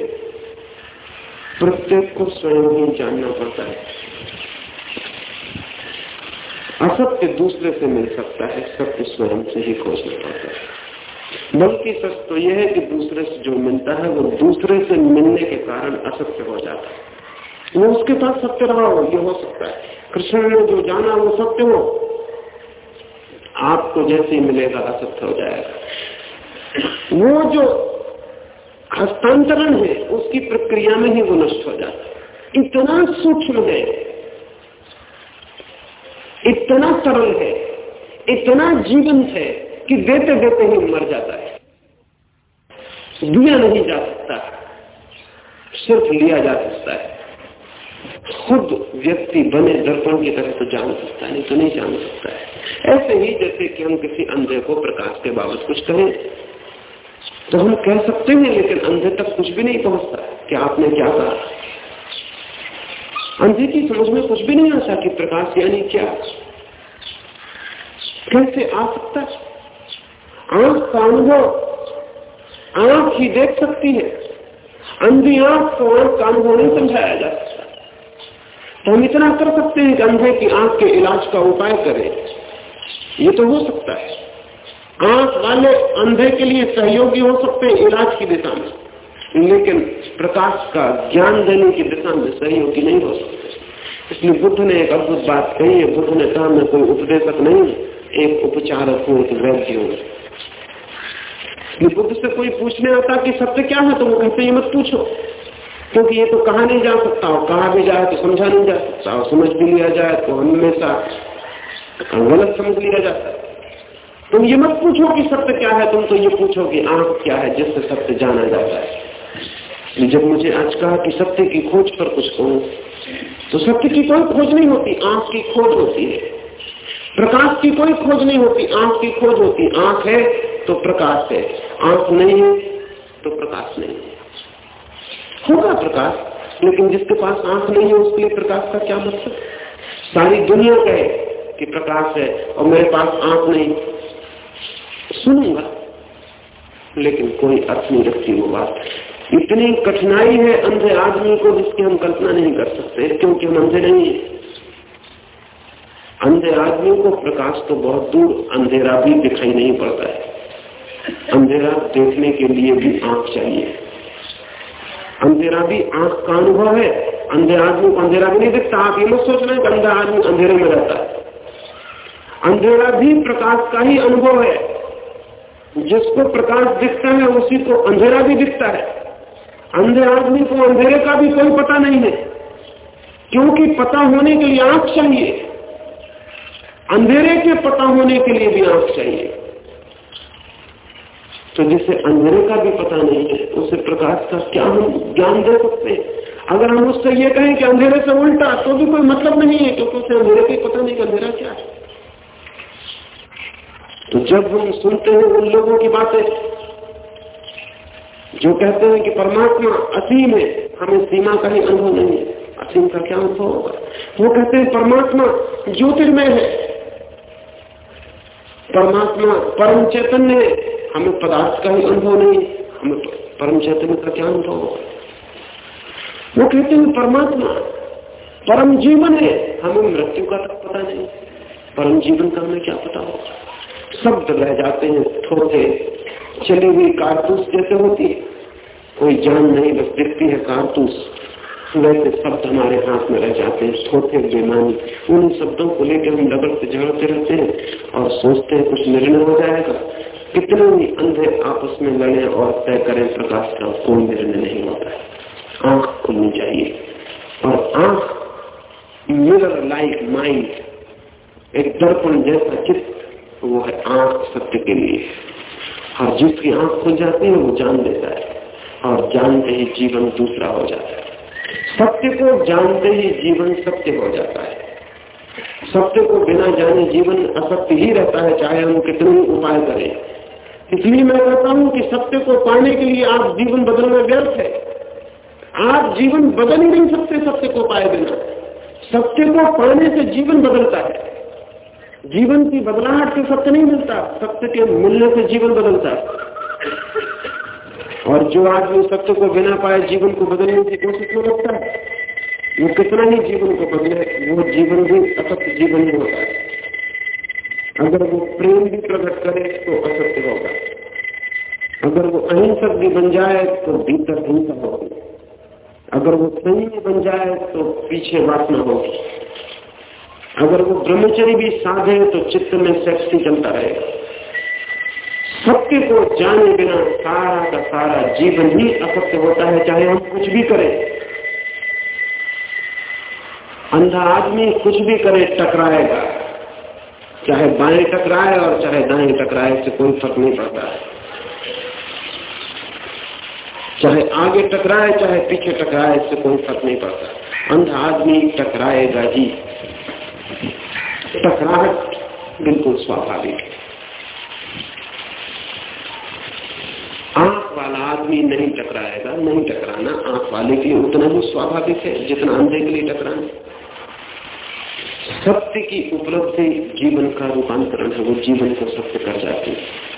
प्रत्येक को स्वयं ही जानना पड़ता है। असत्य दूसरे से मिल सकता है, सत्य स्वयं से ही खोजना पड़ता है। बल्कि सच तो यह है कि दूसरे से जो मिलता है, वो दूसरे से मिलने के कारण असत्य हो जाता है। वो उसके पास सत्य रहा हो, ये हो सकता है। कृष्ण ने जो जाना, वो सत्य हो। आपको जैसे ही मिलेगा, असत्य हो जाएगा। वो जो हस्तांतरण है, उसकी प्रक्रिया में ही वो नष्ट हो जाता है। इतना सूक्ष्म है, इतना सरल है, इतना जीवंत है कि देते देते ही मर जाता है। दिया नहीं जा सकता। सिर्फ़ लिया जा सकता है। खुद व्यक्ति बने दर्पण की तरह तो जान सकता है, नहीं तो नहीं जान सकता है। ऐसे ही जैसे कि हम किसी अंधे को प्रकाश के बाबत कुछ कहें तो हम कह सकते हैं, लेकिन अंधे तक कुछ भी नहीं पहुँचता कि आपने क्या कहा। अंधे की समझ में कुछ भी नहीं आता कि प्रकाश यानी क्या। कैसे आ सकता है? आँख का अनुभव आँख ही देख सकती है। अंधी आँख को आँख का अनुभव नहीं समझाया जा सकता। तो हम इतना कर सकते हैं कि अंधे की आँख के इलाज का उपाय करें। ये तो हो सकता है। आँख वाले अंधे के लिए सहयोगी हो सकते हैं इलाज की दिशा में। लेकिन प्रकाश का ज्ञान देने की दिशा में सहयोगी नहीं हो सकते। इसलिए बुद्ध ने एक अद्भुत बात कही है। बुद्ध ने कहा, मैं कोई उपदेशक नहीं एक उपचारक हूँ, एक वैद्य हूँ। कि बुद्ध से कोई पूछने आता कि सत्य क्या है तो वो कहते ये मत पूछो। क्योंकि ये तो कहा नहीं जा सकता, और कहा भी जाए तो समझा नहीं जा सकता, और समझ भी लिया जाए तो हमेशा गलत समझ लिया जाता है। तुम ये मत पूछो कि सत्य क्या है, तुम तो ये पूछो कि आँख क्या है, जिससे सत्य जाना जाता है। जब मुझे आज कहा कि सत्य की खोज पर कुछ कहूँ तो सत्य की कोई खोज नहीं होती, आँख की खोज होती है। प्रकाश की कोई खोज नहीं होती, आँख की खोज होती, आँख है तो प्रकाश है, आँख नहीं है तो प्रकाश नहीं है। होगा प्रकाश, लेकिन जिसके पास आँख नहीं है, उसके लिए प्रकाश का क्या मतलब सारी दुनिया कहे कि प्रकाश है और मेरे पास आँख नहीं। सुनूँगा, लेकिन कोई अर्थ नहीं रखती वो बात। इतनी कठिनाई है अंधे आदमी को जिसकी हम कल्पना नहीं कर सकते, क्योंकि हम अंधे नहीं है। अंधे आदमी को प्रकाश तो बहुत दूर, अंधेरा भी दिखाई नहीं पड़ता है। अंधेरा देखने के लिए भी आँख चाहिए। अंधेरा भी आँख का अनुभव है। अंधे आदमी को अंधेरा भी नहीं दिखता। आप ये मत सोच रहे हैं अंधा आदमी अंधेरे में रहता है। अंधेरा भी प्रकाश का ही अनुभव है। जिसको प्रकाश दिखता है, उसी को अंधेरा भी दिखता है। अंधे आदमी को अंधेरे का भी कोई पता नहीं है। क्योंकि पता होने के लिए आँख चाहिए। अंधेरे के पता होने के लिए भी आँख चाहिए। तो जिसे अंधेरे का भी पता नहीं है, उसे प्रकाश का क्या हम ज्ञान दे सकते हैं? अगर हम उससे ये कहें कि अंधेरे से उल्टा तो भी कोई मतलब नहीं है, क्योंकि उसे अंधेरे का पता नहीं कि अंधेरा क्या है। तो जब हम सुनते हैं उन लोगों की बातें, जो कहते हैं कि परमात्मा असीम है, हमें सीमा का ही अनुभव नहीं है। असीम का क्या अनुभव होगा? वो कहते हैं, परमात्मा ज्योतिर्मय है। परमात्मा परम चैतन्य है। हमें पदार्थ का ही अनुभव नहीं, हमें परम चैतन्य का क्या अनुभव वो कहते हैं, परमात्मा परम जीवन है। हमें मृत्यु का तक पता नहीं। परम जीवन का हमें क्या पता होगा? शब्द रह जाते हैं, थोड़े। चली हुई कारतूस जैसे होती है। कोई जान नहीं, बस दिखती है कारतूस। वैसे शब्द हमारे हाथ में रह जाते हैं, छोटे बेमानी। उन शब्दों को लेकर हम से झगड़ते रहते हैं और सोचते हैं कुछ निर्णय हो जाएगा। कितने भी अंधे आपस में लड़े और तय करें, प्रकाश का कोई निर्णय नहीं होता। है आँख खुलनी चाहिए। और आँख मिरर लाइक माइंड एक दर्पण जैसा चित्त वो है आँख सत्य के लिए। और जिसकी आँख खुल जाती है, वो जान देता है। और जानते ही जीवन दूसरा हो जाता है। सत्य को जानते ही जीवन सत्य हो जाता है। सत्य को बिना जाने जीवन असत्य ही रहता है, चाहे हम कितने उपाय करें। इसलिए मैं कहता हूँ कि सत्य को पाने के लिए आप जीवन बदलना व्यर्थ है। आप जीवन बदल ही नहीं सकते सत्य को पाए बिना। सत्य को पाने से जीवन बदलता है। जीवन की बदलाहट से सत्य नहीं मिलता, सत्य के मिलने से जीवन बदलता है। और जो आदमी सत्य को बिना पाए जीवन को बदलने की कोशिश में लगता है, वो कितना ही जीवन को बदले, वो जीवन भी असत्य जीवन ही होता है। अगर वो प्रेम भी प्रकट करे तो असत्य होगा। अगर वो अहिंसक भी बन जाए तो भीतर हिंसा होगी। अगर वो सही बन जाए तो पीछे वासना होगी। अगर वो ब्रह्मचरी भी साधे तो चित्त में ही चलता रहेगा। सत्य को जाने बिना सारा का सारा जीवन ही असत्य होता है, चाहे हम कुछ भी करें। अंधा आदमी कुछ भी करे, टकराएगा। चाहे बाएँ टकराए और चाहे दाएँ टकराए से कोई फ़र्क नहीं पड़ता। है चाहे आगे टकराए, चाहे पीछे टकराए, इससे कोई फ़र्क नहीं पड़ता। अंधा आदमी टकराएगा ही। टकराहट बिल्कुल स्वाभाविक है। आँख वाला आदमी नहीं टकराएगा, नहीं टकराना। आँख वाले के लिए उतना ही स्वाभाविक है, जितना अंधे के लिए टकराना। सत्य की उपलब्धि जीवन का रूपांतरण है, वो जीवन को सत्य कर जाती है।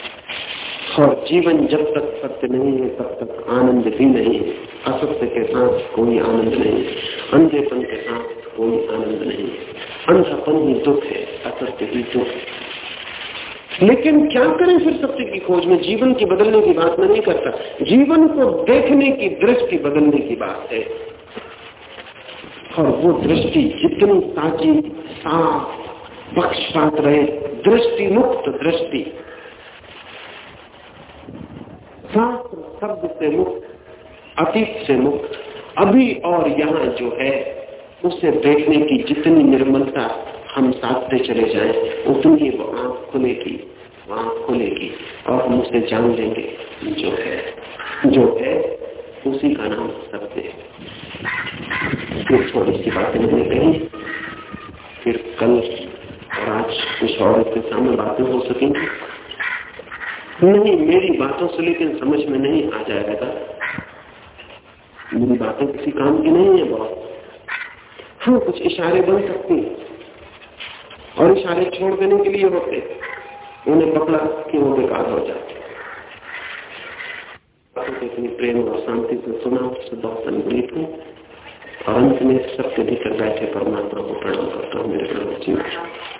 और जीवन जब तक सत्य नहीं है, तब तक आनंद भी नहीं है। असत्य के साथ कोई आनंद नहीं अंधेपन के साथ कोई आनंद नहीं है। अंधापन ही दुख है, असत्य ही दुख है। लेकिन क्या करें फिर सत्य की खोज में? जीवन की बदलने की बात मैं नहीं करता। जीवन को देखने की दृष्टि बदलने की बात है। और वो दृष्टि जितनी ताजी, साफ़, पक्षपात रहे, दृष्टि मुक्त दृष्टि, शास्त्र शब्द से मुक्त, अतीत से मुक्त, अभी और यहाँ जो है, उसे देखने की जितनी निर्मलता हम साधते चले जाएँ, उतनी वो आँख खुलेगी आँख खुलेगी, और हम उसे जान लेंगे जो है जो है, उसी का नाम सत्य है। थोड़ी सी बातें मैंने कही, फिर कल और आज कुछ और के सामने बातें हो सकेंगी। नहीं, मेरी बातों से लेकिन समझ में नहीं आ जाएगा मेरी बातें किसी काम की नहीं है बहुत। हाँ कुछ इशारे बन सकती और इशारे छोड़ देने के लिए होते उन्हें पकड़ा कि वो बेकार हो जाते इतनी प्रेम और शांति से सुना, उससे बहुत अनुग्रहित हूँ। और अंत में सबके भीतर बैठे परमात्मा को प्रणाम करता हूँ, मेरे प्रभु जी।